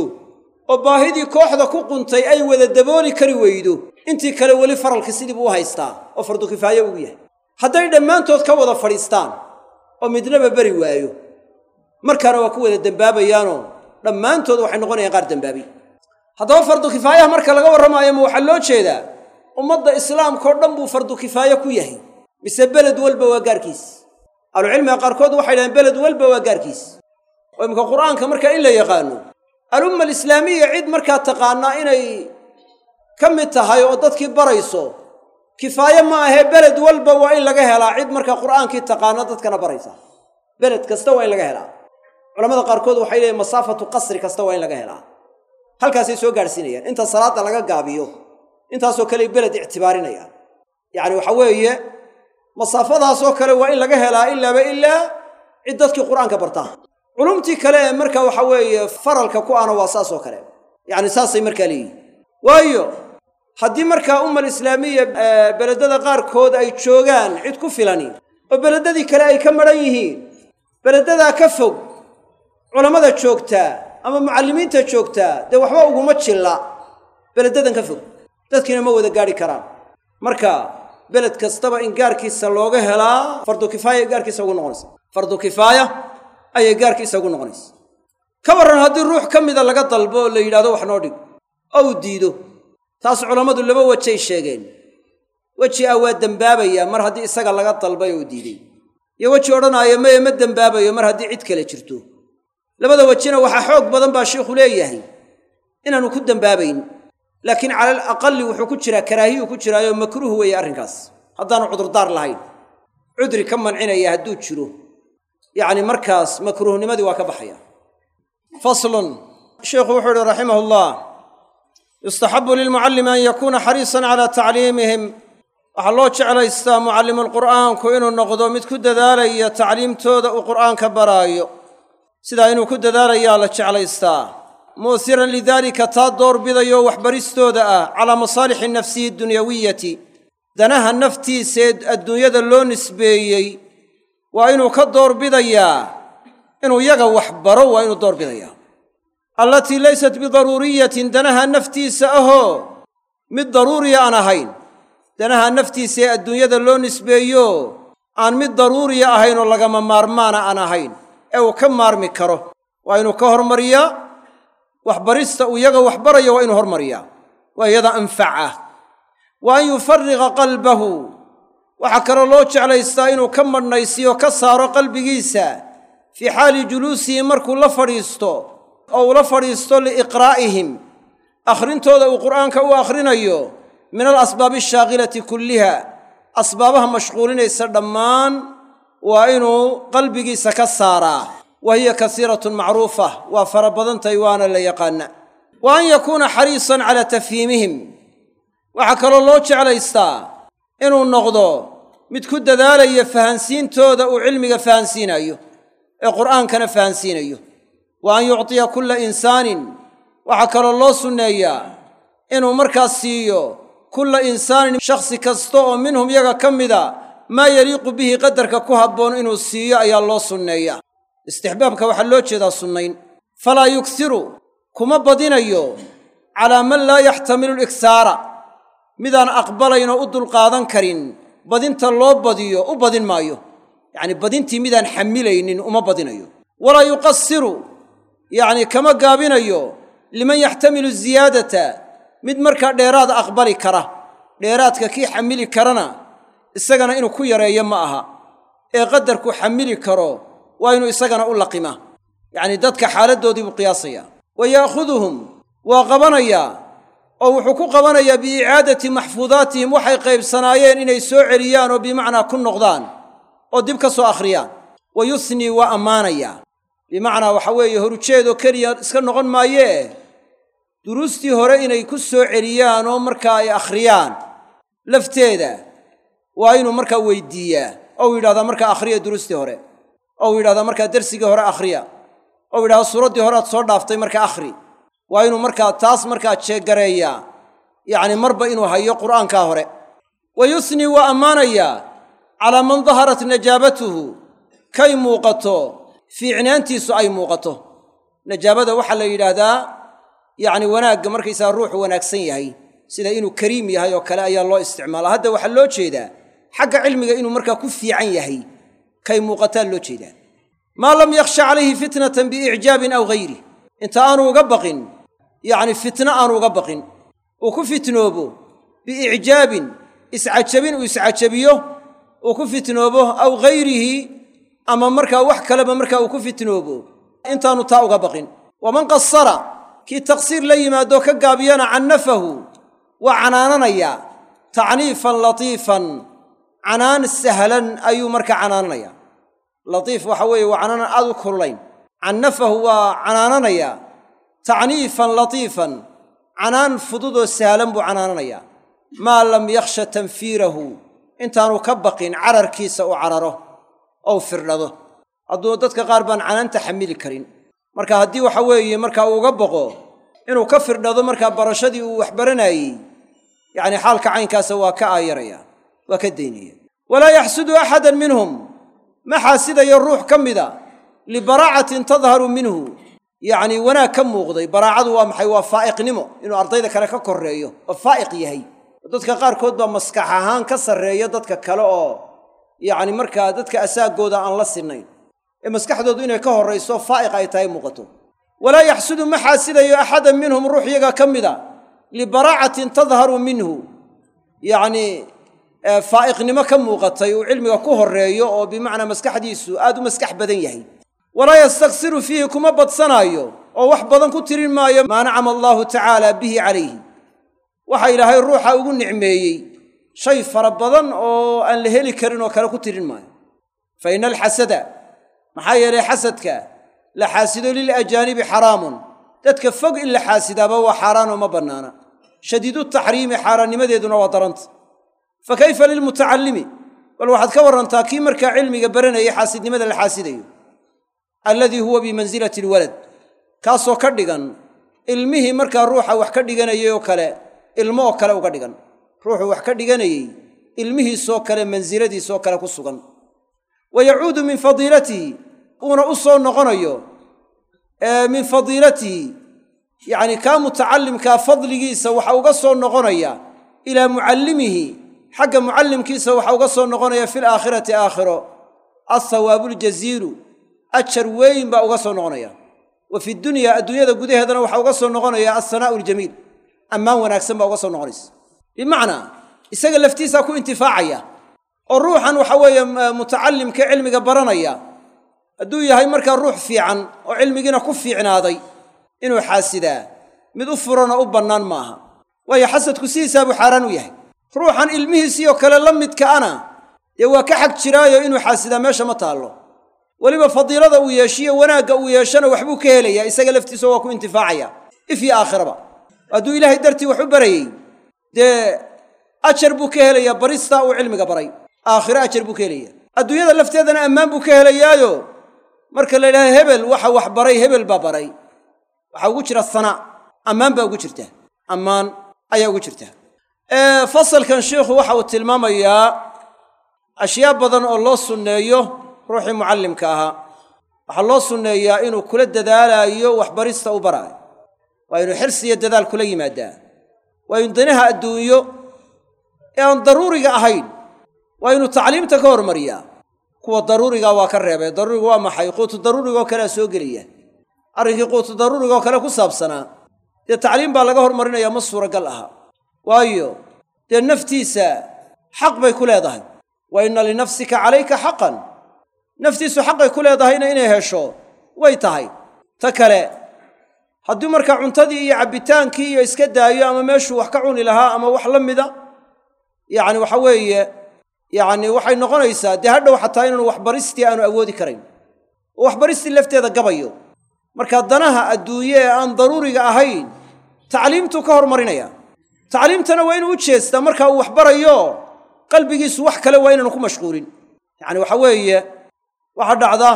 oo baahidii kooxda ku quntay ay wada dabooli kari weydo intii kale weli faralka sidiibuu u haystaa oo fardu kifaaye ugu yahay. Hadday dhammaantood ka wada fadhiistaan oo midnaba beri waayo. Markaana waa ku wada dembaabayaanoo dhammaantood waxay noqonayaan qaar dembaabiy haddaba fardu kifaayaha marka laga warramaayo ma waxaa loo jeedaa ummadda islaamkaoo dhan buu fardu kifaaye ku yahay. Mise beled walba waa gaarkiis. Ahlucilmiga qaarkood waxay dhahaan beled walba waa gaarkiis oo imika qur'aanka markaa in la yaqaano. Alumma alislaamiya cid markaa taqaanaa inay ka mid tahay oo dadkii barayso kifaaye ma ahee beled walba waa in laga helaa. Cid markaa qur'aankii taqaana dadkana baraysa. Beled kasta waa in laga helaa. Culamada qaarkood waxay leeyiin masaafatu qasri kasta waa in laga helaa. Halkaasay soo gaadhsiinayaan. Inta salaadda laga gaabiyo intaasoo kale beled ictibaarinayaan. Yacni waxa weeye masaafadaasoo kale waa in laga helaa ilaaba ilaa cid dadkii qur'aanka bartaa culumtii kale ee marka waxa weeye faralka ku ana waa saasoo kale. Yacni saasay markaa leeyihiin waayo haddii markaa ummal islaamiya beledada qaarkood ay joogaan cid ku filani oo beledadii kale ay ka madhan yihiin beledadaa ka fog culammada joogtaa ama mucallimiinta joogtaa dee waxba uguma jilla. Beledadan ka fog. Dadkiina ma wada gaadhi karaan. Marka beled kastaba in gaarkiisa looga helaa fardu kifaaya gaarkiisa ugu noqonaysa. Fardu kifaaya ayay gaarkiisa ugu noqonaysa. Ka warran haddii ruux ka mida laga dalbo la yidhahdo wax noo dhig. Oo uu diido. Taas culammadu laba wejay sheegeen. Weji ah waa dembaabayaa mar haddii isaga laga dalbay oo diiday. Iyo weji odhanaaya maye ma dembaabayo mar haddii cid kale jirto. Labada wejina waxaa xoog badan baa sheikhu leeyahay. Inaanu ku dembaabayn laakiin cala al aqali wuxuu ku jiraa karaahiyuu ku jiraayoo makruuh weeye arrinkaas. Haddaanu cudurdaar lahayn. Cudri ka mancinaya hadduu jiro yacni markaas makruuhnimadii waa ka baxaya. Faslun. Sheikhu wuxuu ihi raximah ullah yustaxabu lilmucallimi an yakuuna xariisan calaa tacliimihim. Waxaa loo jeclaystaa mucallimulqur'aanku inuu noqdo mid ku dadaalaya tacliimtooda uu qur'aanka baraayo. Sidaa inuu ku dadaalayaa la jeclaystaa. Muuhiran lidaalika taa doorbidayo waxbaristooda ah calaa masaalixi nafsihi dunyawiyati. Danaha naftiisaee adduunyada loo nisbeeyey waa inuu ka doorbidayaa inuu yaga wax baro waa inuu door bidayaa. Allatii laysat bidaruuriyatin danaha naftiisa ahoo mid daruuriya aan ahayn. Danaha naftiisa ee adduunyada loo nisbeeyo aan mid daruuriya ahayn oo lagama maarmaana aan ahayn ee uu ka maarmi karo. Waa inuu ka hormariyaa. Waxbarista uu yaga wax barayo waa inuu hormariyaa. Waa iyada anfac ah wa an yufariqa qalbahu waxaa kaloo loo jeclaystaa inuu ka madhnaysiyo ka saaro qalbigiisa fii xaali juluusihi markuu la fadhiisto oo uu la fadhiisto liiqraa'ihim. Akhrintooda uu qur'aanka u akhrinayo min alasbaabi ashaaqilati kulliha. Asbaabaha mashquulinaysa dhammaan waa inuu qalbigiisa ka saaraa. Wa hiya kasiiratun macruufa waa fara badantahay waana la yaqaana. Wa an yakuuna xariisan calaa tafhiimihim. Waxaa kaloo loo jeclaystaa inuu noqdo mid ku dadaalaya fahansiintooda uu cilmiga fahansiinayo ee qur'aankana fahansiinayo. Wa an yuctiya kulla insaanin. Waxaa kaloo loo sunneeyaa inuu markaas siiyo kulla insaanin shakhsi kasta oo minhum yaga ka mida maa yaliiqu bihi qadarka ku habboon inuu siiyo ayaa loo sunneeyaa istixbaabka waxaa loo jeedaa sunnayn. Falaa yugsiru kuma badinayo calaa man laa yaxtamilu liksaara midaan aqbalayn oo u dulqaadan karin badinta loo badiyo u badin maayo. Yacnii badintii midaan xamilaynin uma badinayo. Walaa yuqasiru yacnii kama gaabinayo liman yaxtamilu ziyaadata mid markaa dheeraad aqbali kara. Dheeraadka kii xamili karana isagana inuu ku yareeyo ma aha. Ee qadarku xamili karo waa inuu isagana u laqimaa yacnii dadka xaaladdoodii buu qiyaasayaa wa ya'khuduhum waa qabanayaa oo wuxuu ku qabanayaa biicaadati maxfuudaatihim waxay qaybsanaayeen inay soo celiyaan oo bimacnaa ku noqdaan oo dib ka soo akhriyaan. Wa yusnii waa ammaanayaa bimacnaa waxa weeye horujeedoo keliya iska noqon maayee duruustii hore inay ku soo celiyaan oo markaa ay akhriyaan. Lafteeda waa inuu markaa weydiiyaa ou yidhahdaa markaa akhriya duruustii hore. Ou yidhahdaa markaa dersigii hore akhriya. Ou yidhahda suuraddii hore aad soo dhaaftay markaa akhri waa inuu markaa taas markaa jeegareeyaa yacni marba inuu hayo qur'aankaa hore. Wa yusnii waa ammaanayaa calaa man daharat najaabatuhu. Kay muuqato fiicnaantiisu ay muuqato. Najaabada waxaa la yidhaahdaa yacni wanaagga markaysaa ruuxu wanaagsan yahay. Sida inuu kariim yahay oo kale ayaa loo isticmaalaa. Hadda waxaa loo jeedaa xagga cilmiga inuu markaa ku fiican yahay kay muuqataa loo jeedaa. Maa lam yakhsha calayhi fitnatan biicjaabin aw hayri inta aanu uga baqin yacni fitno aanu uga baqin. Uu ku fitnoobo biicjaabin iscajabin uu iscajabiyo uu ku fitnoobo aw hayrihi ama markaa wax kaleba markaa uu ku fitnoobo. Intaanu taa uga baqin. Waman qasara kii taqsiir la yimaadoo ka gaabiyana cannafahu waa canaananayaa tacniifan latiifan canaan sahlan ayuu markaa canaananayaa latiif waxa weeye waa canaanan aad u kululayn. Cannafahu waa canaananayaa tacniifan latiifan canaan fududoo sahlan buu canaananayaa. Maa lam yakhsha tanfiirahu. Intaanu ka baqin cararkiisa uu cararo ou firdhado. Hadduu dadka qaar baan canaanta xamili karin. Marka haddii waxa weeye markaa uga boqo inuu ka firdhado markaa barashadii uu wax baranaayey yacni xaalka caynkaasa waa ka aayaraya waa ka daynaya. Walaa yaxsudu axadan minhum. Ma xaasidayo ruux ka mida? Libaraacatin tadharu minhu yacnii wanaag ka muuqday baraacadu waa maxay? Waa faa'iqnimo. Inuu ardayda kale ka korreeyo oo faa'iq yahay. Dadka qaarkood baa maskax ahaan ka sarreeya dadka kale oo yacni markaa dadka asaagooda aan la sinnayn. Ee maskaxdoodu inay ka horrayso faa'iq ay tahay muuqato. Walaa yaxsudu ma xaasidayo axadan minhum ruux yaga ka mida. Libaraacatin tadharu minhu. Yacnii faa'iqnimo ka muuqatay uu cilmiga ku horreeyo oo bimacnaa maskaxdiisu aad u maskax badan yahay walaa yastaksiru fiihi kuma badsanaayo oo wax badan ku tirin maayo maa nacama allaahu tacaala bihi calayhi. Waxa ilaahay ruuxa ugu nicmeeyey shay fara badan oo aan la heli karin oo kale ku tirin maayo. Fa ina alxasada maxaa yeelay xasadka la xaasido lilajaanibi xaraamun. Dadka fog in la xaasidaaba waa xaaraanoo ma bannaana. Shadiidu taxriimi xaaraannimadeeduna waa daranta. Fa kayfa lilmutacallimi bal waxaad ka warrantaa kii markaa cilmiga baranayay xaasidnimada la xaasidayo alladii huwa bimansilati alwalad. Kaasoo ka dhigan ilmihii markaa ruuxa wax ka dhiganayay oo kale ilmo kale uga dhigan. Ruuxuu wax ka dhiganayey ilmihiisoo kale mansiladiisoo kale ku sugan. Wa yacuudu min fadiilatihi uuna u soo noqonayo min fadiilatihi yacni kaa mutacallimkaa fadligiisa waxa uga soo noqonaya ilaa mucallimihi xagga mucallimkiisa waxa uga soo noqonaya fi laakhirati aakhiro althawaabuuljaziilu ajar weyn baa uga soo noqonaya. Wa fi dunya adduunyada gudaheedana waxaa uga soo noqonaya alsanaa'u aljamiil ammaan wanaagsan baa uga soo noqonaysa. Bimacnaa isaga laftiisaa ku intifaacaya oo ruuxan waxa weeye mutacallimka cilmiga baranaya hadduu yahay markaa ruux fiican oo cilmigiina ku fiicnaaday inuu xaasidaa mid u furanoo u bannaan maaha. Waayo xasadku sidiisaabuu xaaraan u yahay. Ruuxan ilmihiisiioo kale la midkaana dee waa ka xag jiraayo inuu xaasidaa meesha ma taallo weliba fadiilada uu yeeshiyo wanaagga uu yeeshana waxbuu ka helayaa isaga laftiisa waa ku intifaacaya. If iyo aakhiraba. Hadduu ilaahay dartii wax u barayey dee ajar buu ka helayaa baristaa uu cilmiga baray. Aakhiro ajar buu ka helaya adduunyada lafteedana ammaan buu ka helayaayo. Marka la yidhaha hebel waxa wax baray hebel baa baray. Waxaa ugu jira sanaa ammaan baa ugu jirta. Ammaan ayaa ugu jirta. Fasalkan sheikhu waxa uu tilmaamayaa ashyaa badan oo loo sunneeyo ruuxii mucallimka ahaa. Waxaa loo sunneeyaa inuu kula dadaalaayo waxbarista u baraayo waa inuu xirsi iyo dadaal kula yimaadaa. Waa inu danaha adduunyo ee aan daruuriga ahayn. Waa inuu tacliimta ka hormariyaa. Kuwa daruurigaa waa ka reebay. Daruuriga waa maxay? Quutu daruurigaoo kalea soo gelaya arrinkii quutu daruurigaoo kale ku saabsanaa. Dee tacliim baa laga hormarinayaa ma suuragal aha. Waayo dee naftiisa xaq bay ku leedahay. Wa inna linafsika calayka xaqan naftiisu xaqay ku leedahayna inay hesho way tahay. Ta kale haddii markaa cuntadii iyo cabbitaankii iyo iska daayo ama meeshuu wax ka cuni lahaa ama wax la mida yacni waxa weeye yacni waxay noqonaysaa dee hadhow xataa inaanu waxbaristii aanu awoodi karayn. Oo waxbaristii lafteeda gabayo. Marka danaha adduunye ee aan daruuriga ahayn tacliimtuu ka hormarinaya. Tacliimtana waa inuu u jeestaa marka uu waxbarayo qalbigiisu wax kale waa inaanu ku mashquulin. Yacni waxa weeye waxaa dhacda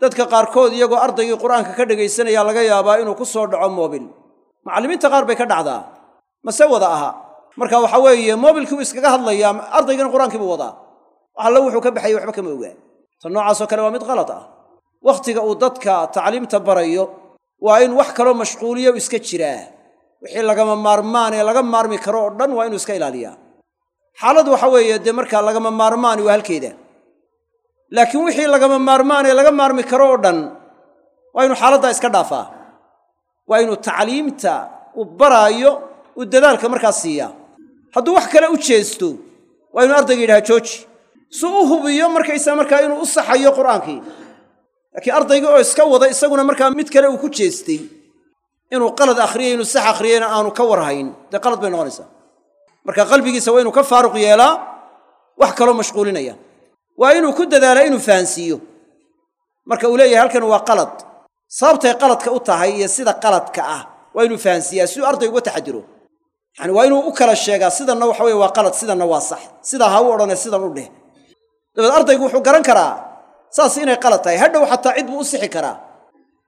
dadka qaarkood iyagoo ardaygii qur'aanka ka dhegaysanaya laga yaabaa inuu ku soo dhaco moobil. Macallimiinta qaar bay ka dhacdaa mase wada aha. Marka waxa weeye moobilkii buu iskaga hadlayaa ardaygina qur'aankii buu wadaa. Wax wuxuu ka baxayay waxba kama ogaa. Tan noocaasoo kale waa mid qalad ah. Wakhtiga uu dadka tacliimta barayo waa in wax kaloo mashquuliya u iska jiraa. Wixii lagama maarmaan ee laga maarmi karo oo dhan waa inuu iska ilaaliyaa. Xaaladu waxa weeye dee markaa lagama maarmaani waa halkeeda laakiin wixii lagama maarmaan ee laga maarmi karo oo dhan waa inuu xaaladdaa iska dhaafaa. Waa inuu tacliimta uu baraayo uu dadaalka markaa siiyaa hadduu wax kale u jeesto waa inuu ardayga yidhaha jooji si u hubiyo markaysaa markaa inuu u saxayo qur'aankii. Laakiin ardaygii oo iska wada isaguna markaa mid kale uu ku jeestay inuu qalad akhriyay inuu sax akhriyayna aanu ka warhayn. Dee qalad bay noqonaysaa. Marka qalbigiisa waa inuu ka faaruq yeelaa wax kaloo mashquulinaya waa inuu ku dadaalaa inuu fahansiiyo. Marka uu leeyahay halkan waa qalad. Sababtay qaladka u tahay iyo sida qaladka ah waa inuu fahansiiyaa si uu ardaygu uga taxadiro. Yacani waa inuu u kala sheegaa sidanna waxa weye waa qalad sidanna waa sax. Sidaa ha u odhanee sidan u dheh. Dabeed ardaygu wuxuu garan karaa saas inay qalad tahay. Hadhow xataa cid buu u sixi karaa.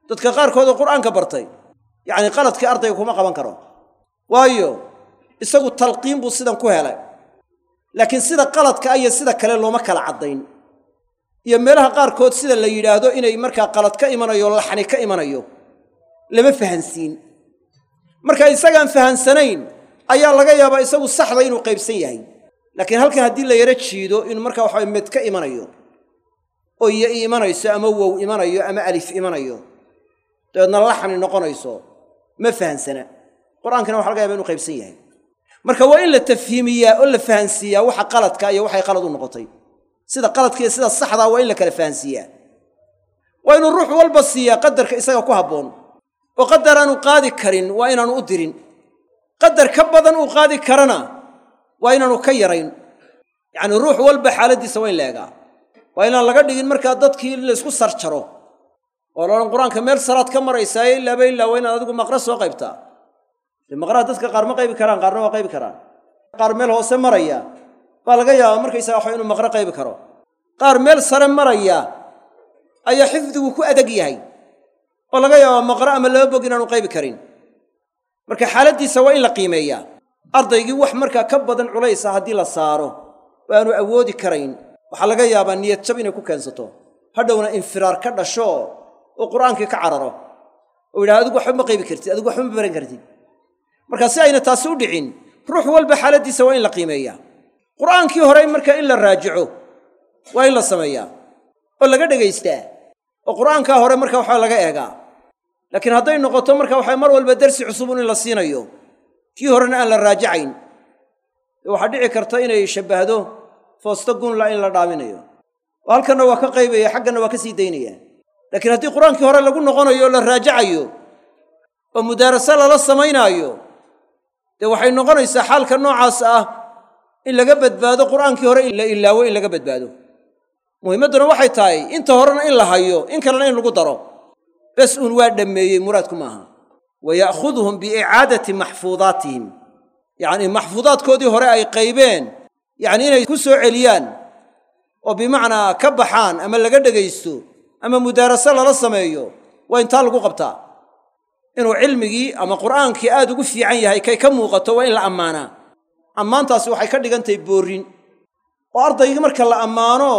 Dadka qaarkoodoo qur'aanka bartay yacni qaladkii ardayga kuma qaban karo. Waayo isagu talqiin buu sidan ku helay laakiin sida qaladka ah iyo sida kale looma kala caddayn. Iyo meelaha qaarkood sida la yidhaahdo inay markaa qalad ka imanayo laxni ka imanayo lama fahansiin. Marka isagaan fahansanayn ayaa laga yaabaa isagu saxda inuu qaybsan yahay. Laakiin halkan haddii la yaro jiido inuu markaa waxaa med ka imanayo oo iyo imanayso ama wow imanayo ama alif imanayo dabeedna laxni noqonayso ma fahansana. Qur'aankana waxa laga yaba inu qaybsan yahay marka waa in la tafhiimiyaa oo la fahansiiyaa waxa qaladka iyo waxay qalad u noqotay. Sida qaladka iyo sida saxdaa waa in la kala fahansiiyaa. Waa inuu ruux walba siiyaa qadarka isaga ku habboon. Oo qadar aanu qaadi karin waa inaanu u dirin. Qadar ka badan uu qaadi karana waa inaanu ka yarayn. Yacnii ruux walba xaaladdiisa waa in la egaa waa inaan laga dhigin markaa dadkii in laysku sarjaro. Oo la odhan qur'aanka meel salaad ka maraysaaye ilaaba ilaa waa inaad adigu maqra soo qaybtaa dee dadka qaar ma qaybi karaan qaarna waa qaybi karaan. Qaar meel hoose maraya baa laga yaabaa markaysaga waxa inuu maqro qaybi karo. Qaar meel sare maraya ayaa xifdigu ku adag yahay oo laga yaabaa maqro ama laba bog inaanu qaybi karin. Marka xaaladdiisa waa in la qiimeeyaa. Ardaygii wax markaa ka badan culaysa haddii la saaro oo aanu awoodi karayn. Waxaa laga yaabaa niyad jab inay ku keensato. Hadhowna infiraar ka dhasho oo qur'aankii ka cararo. Oo yidhaha adigu waxba ma qaybi kartid adigu waxba ma baran kartid marka si ayna taasi u dhicin ruux walba xaaladdiisa waa in la qiimeeyaa. Qur'aankii hore marka in la raajico waa in la sameeyaa oo laga dhegaystaa oo qur'aankaa hore marka waxaa laga eegaa. Laakiin hadday noqoto marka waxaa mar walba darsi cusubun in la siinayo kii horena aan la raajacayn waxaa dhici karta inay shabbahdo foosto gunla in la dhaaminayo. Oo halkanna waa ka qaybaya xagganna waa ka sii daynaya. Laakiin haddii qur'aankii hore lagu noqonayo oo la raajacayo oo mudaaraso lala samaynaayo dee waxay noqonaysaa xaalka noocaas ah in laga badbaado qur'aankii hore la ilaawo in laga badbaado. Muhimmadduna waxay tahay inta horena in la hayo in kalena in lagu daro. Bes uun waa dhammeeyey muraadku maaha wa ya'khudhum biicaadati maxfuudaatihim yacnii maxfuudaadkoodii hore ay qaybeen yacni inay ku soo celiyaan oo bimacnaa ka baxaan ama laga dhegaysto ama mudaaraso lala sameeyo waa intaa lagu qabtaa inuu cilmigii ama qur'aankii aad ugu fiican yahay kay ka muuqato waa in la ammaanaa. Ammaantaasi waxay ka dhigan tahay boorrin oo ardaygii marka la ammaano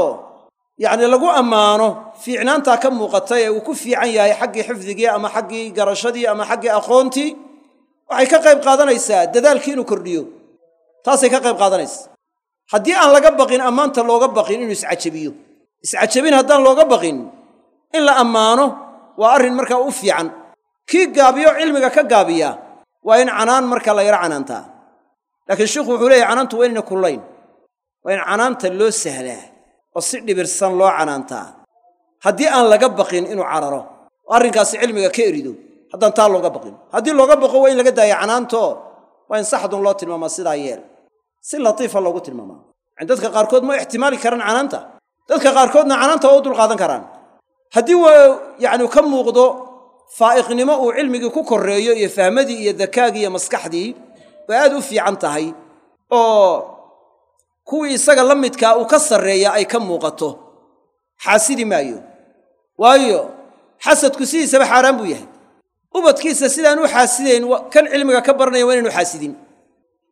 yacni lagu ammaano fiicnaantaa ka muuqata ee uu ku fiican yahay xaggii xifdigii ama xaggii garashadii ama xaggii aqoontii waxay ka qayb qaadanaysaa dadaalkii inuu kordhiyo. Taasay ka qayb qaadanaysaa. Haddii aan laga baqin ammaanta looga baqin inuu iscajabiyo. Iscajabin haddaan looga baqin in la ammaano waa arrin markaa u fiican kii gaabiyo cilmiga ka gaabiya waa in canaan marka la yaro canaantaa laakiin sheikhu wuxuu leeyahy canaantu waa inayna kullayn. Waa in canaanta loo sahlaa oo si dhibirsan loo canaantaa haddii aan laga baqin inuu cararo oo arrinkaasi cilmiga ka erido haddaan taa looga baqin. Haddii looga baqo waa in laga daaya canaanto. Waa in saxdun loo tilmaamaa sidaa yeel. Si latiifa loogu tilmaamaa. Yani dadka qaarkood ma ixtimaali karaan canaanta. Dadka qaarkoodna canaanta waa u dulqaadan karaan. Haddii waa yacni ka muuqdo faa'iqnimo uu cilmigii ku korreeyo iyo fahmadii iyo dakaagii iyo maskaxdii way aad u fiican tahay oo kuwii isaga la midkaa uu ka sarreeya ay ka muuqato. Xaasidi maayo. Waayo xasadku sidiisaba xaaraan buu yahay. Ubadkiisa sidaan u xaasidayn kan cilmiga ka baranaya waa inaynu xaasidin.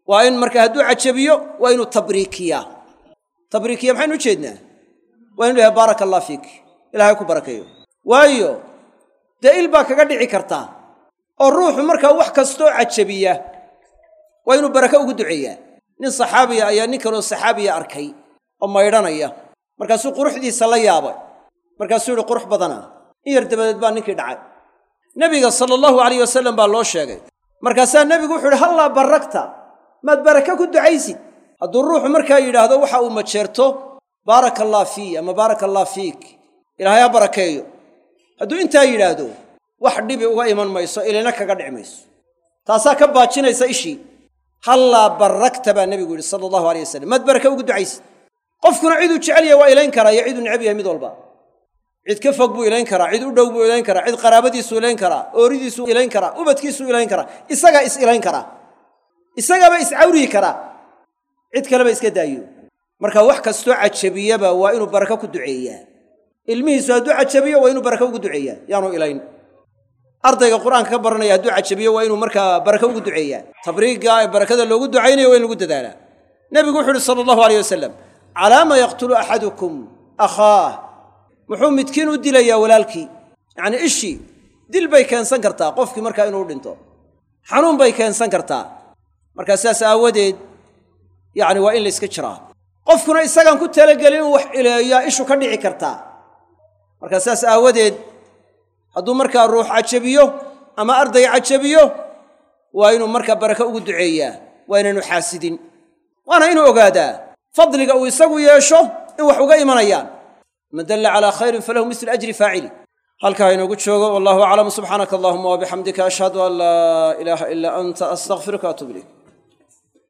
Waa in marka hadduu cajabiyo waa inuu tabriikiyaa tabriikiya maxaynu u jeednaa? Waa inu dhahay baaraka allah fiik. Ilahay ku barakeeyo waayo dee il baa kaga dhici kartaa oo ruuxu markaa wax kastoo cajabiya waa inuu baraka ugu duceeyaa. Nin saxaabiya ayaa nin kaloo saxaabiya arkay oo maydhanaya. Markaasuu quruxdiisa la yaabay. Markaasuu yihi qurux badana in yar dabadeed baa ninkii dhacay. Nebiga sala allahu alayh wasalam baa loo sheegay. Markaasaa nebigu wuxu uhi hallaa baragta maad baraka ku ducaysid. Hadduu ruuxu markaa yidhaahdo waxa uu majeerto baaraka allah fii ama baaraka allah fiik. Ilaahay ha barakeeyo hadduu intaa yidhaahdo wax dhibi uga iman mayso ilina kaga dhici mayso. Taasaa ka baajinaysa ishii. Hallaa baragta baa nebigu yidhi sala allahu alayh wasalam maad baraka ugu ducaysid qofkuna ciduu jecel yahay waa ilayn karaa iyo ciduu necab yahay mid walba. Cid ka fog buu ilayn karaa cid u dhow buu ilayn karaa cid qaraabadiisuu ilayn karaa ooridiisuu ilayn karaa ubadkiisuu ilayn karaa isagaa is ilayn karaa. Isagaaba iscawriyi karaa. Cid kaleba iska daayo. Marka wax kastoo cajabiyaba waa inuu baraka ku duceeyaa ilmihiisu hadduu cajabiyo waa inuu baraka ugu duceeyaa yaanu ilayn. Ardayga qur'aanka ka baranaya hadduu cajabiyo waa inuu markaa baraka ugu duceeyaa. Tabriigga ee barakada loogu ducaynayo waa in lagu dadaalaa. Nebigu wuxu uhi sala allahu alayh wasalam calaama yaqtulu axadukum akhaah muxuu midkiin u dilayaa walaalkii. Yacnii ishii dil bay keensan kartaa qofkii markaa inuu dhinto. Xanuun bay keensan kartaa. Markaa sidaas aawadeed yacni waa in layska jiraa. Qofkuna isagaan ku talagelin wax ileeyaa ishu ka dhici kartaa markaa sidaas aawadeed hadduu markaa ruux cajabiyo ama arday cajabiyo waa inuu markaa baraka ugu duceeyaa waa inaynu xaasidin waana inuu ogaadaa fadliga uu isagu yeesho in wax uga imanayaan. Man dalla calaa khayrin falahu mislu ajri faacili. Halkaa inoogu joogo wallahu aclam. Subxaanaka allahuma wabixamdika ashhadu an laa ilaaha ilaa anta astaqfiruka atub ilayk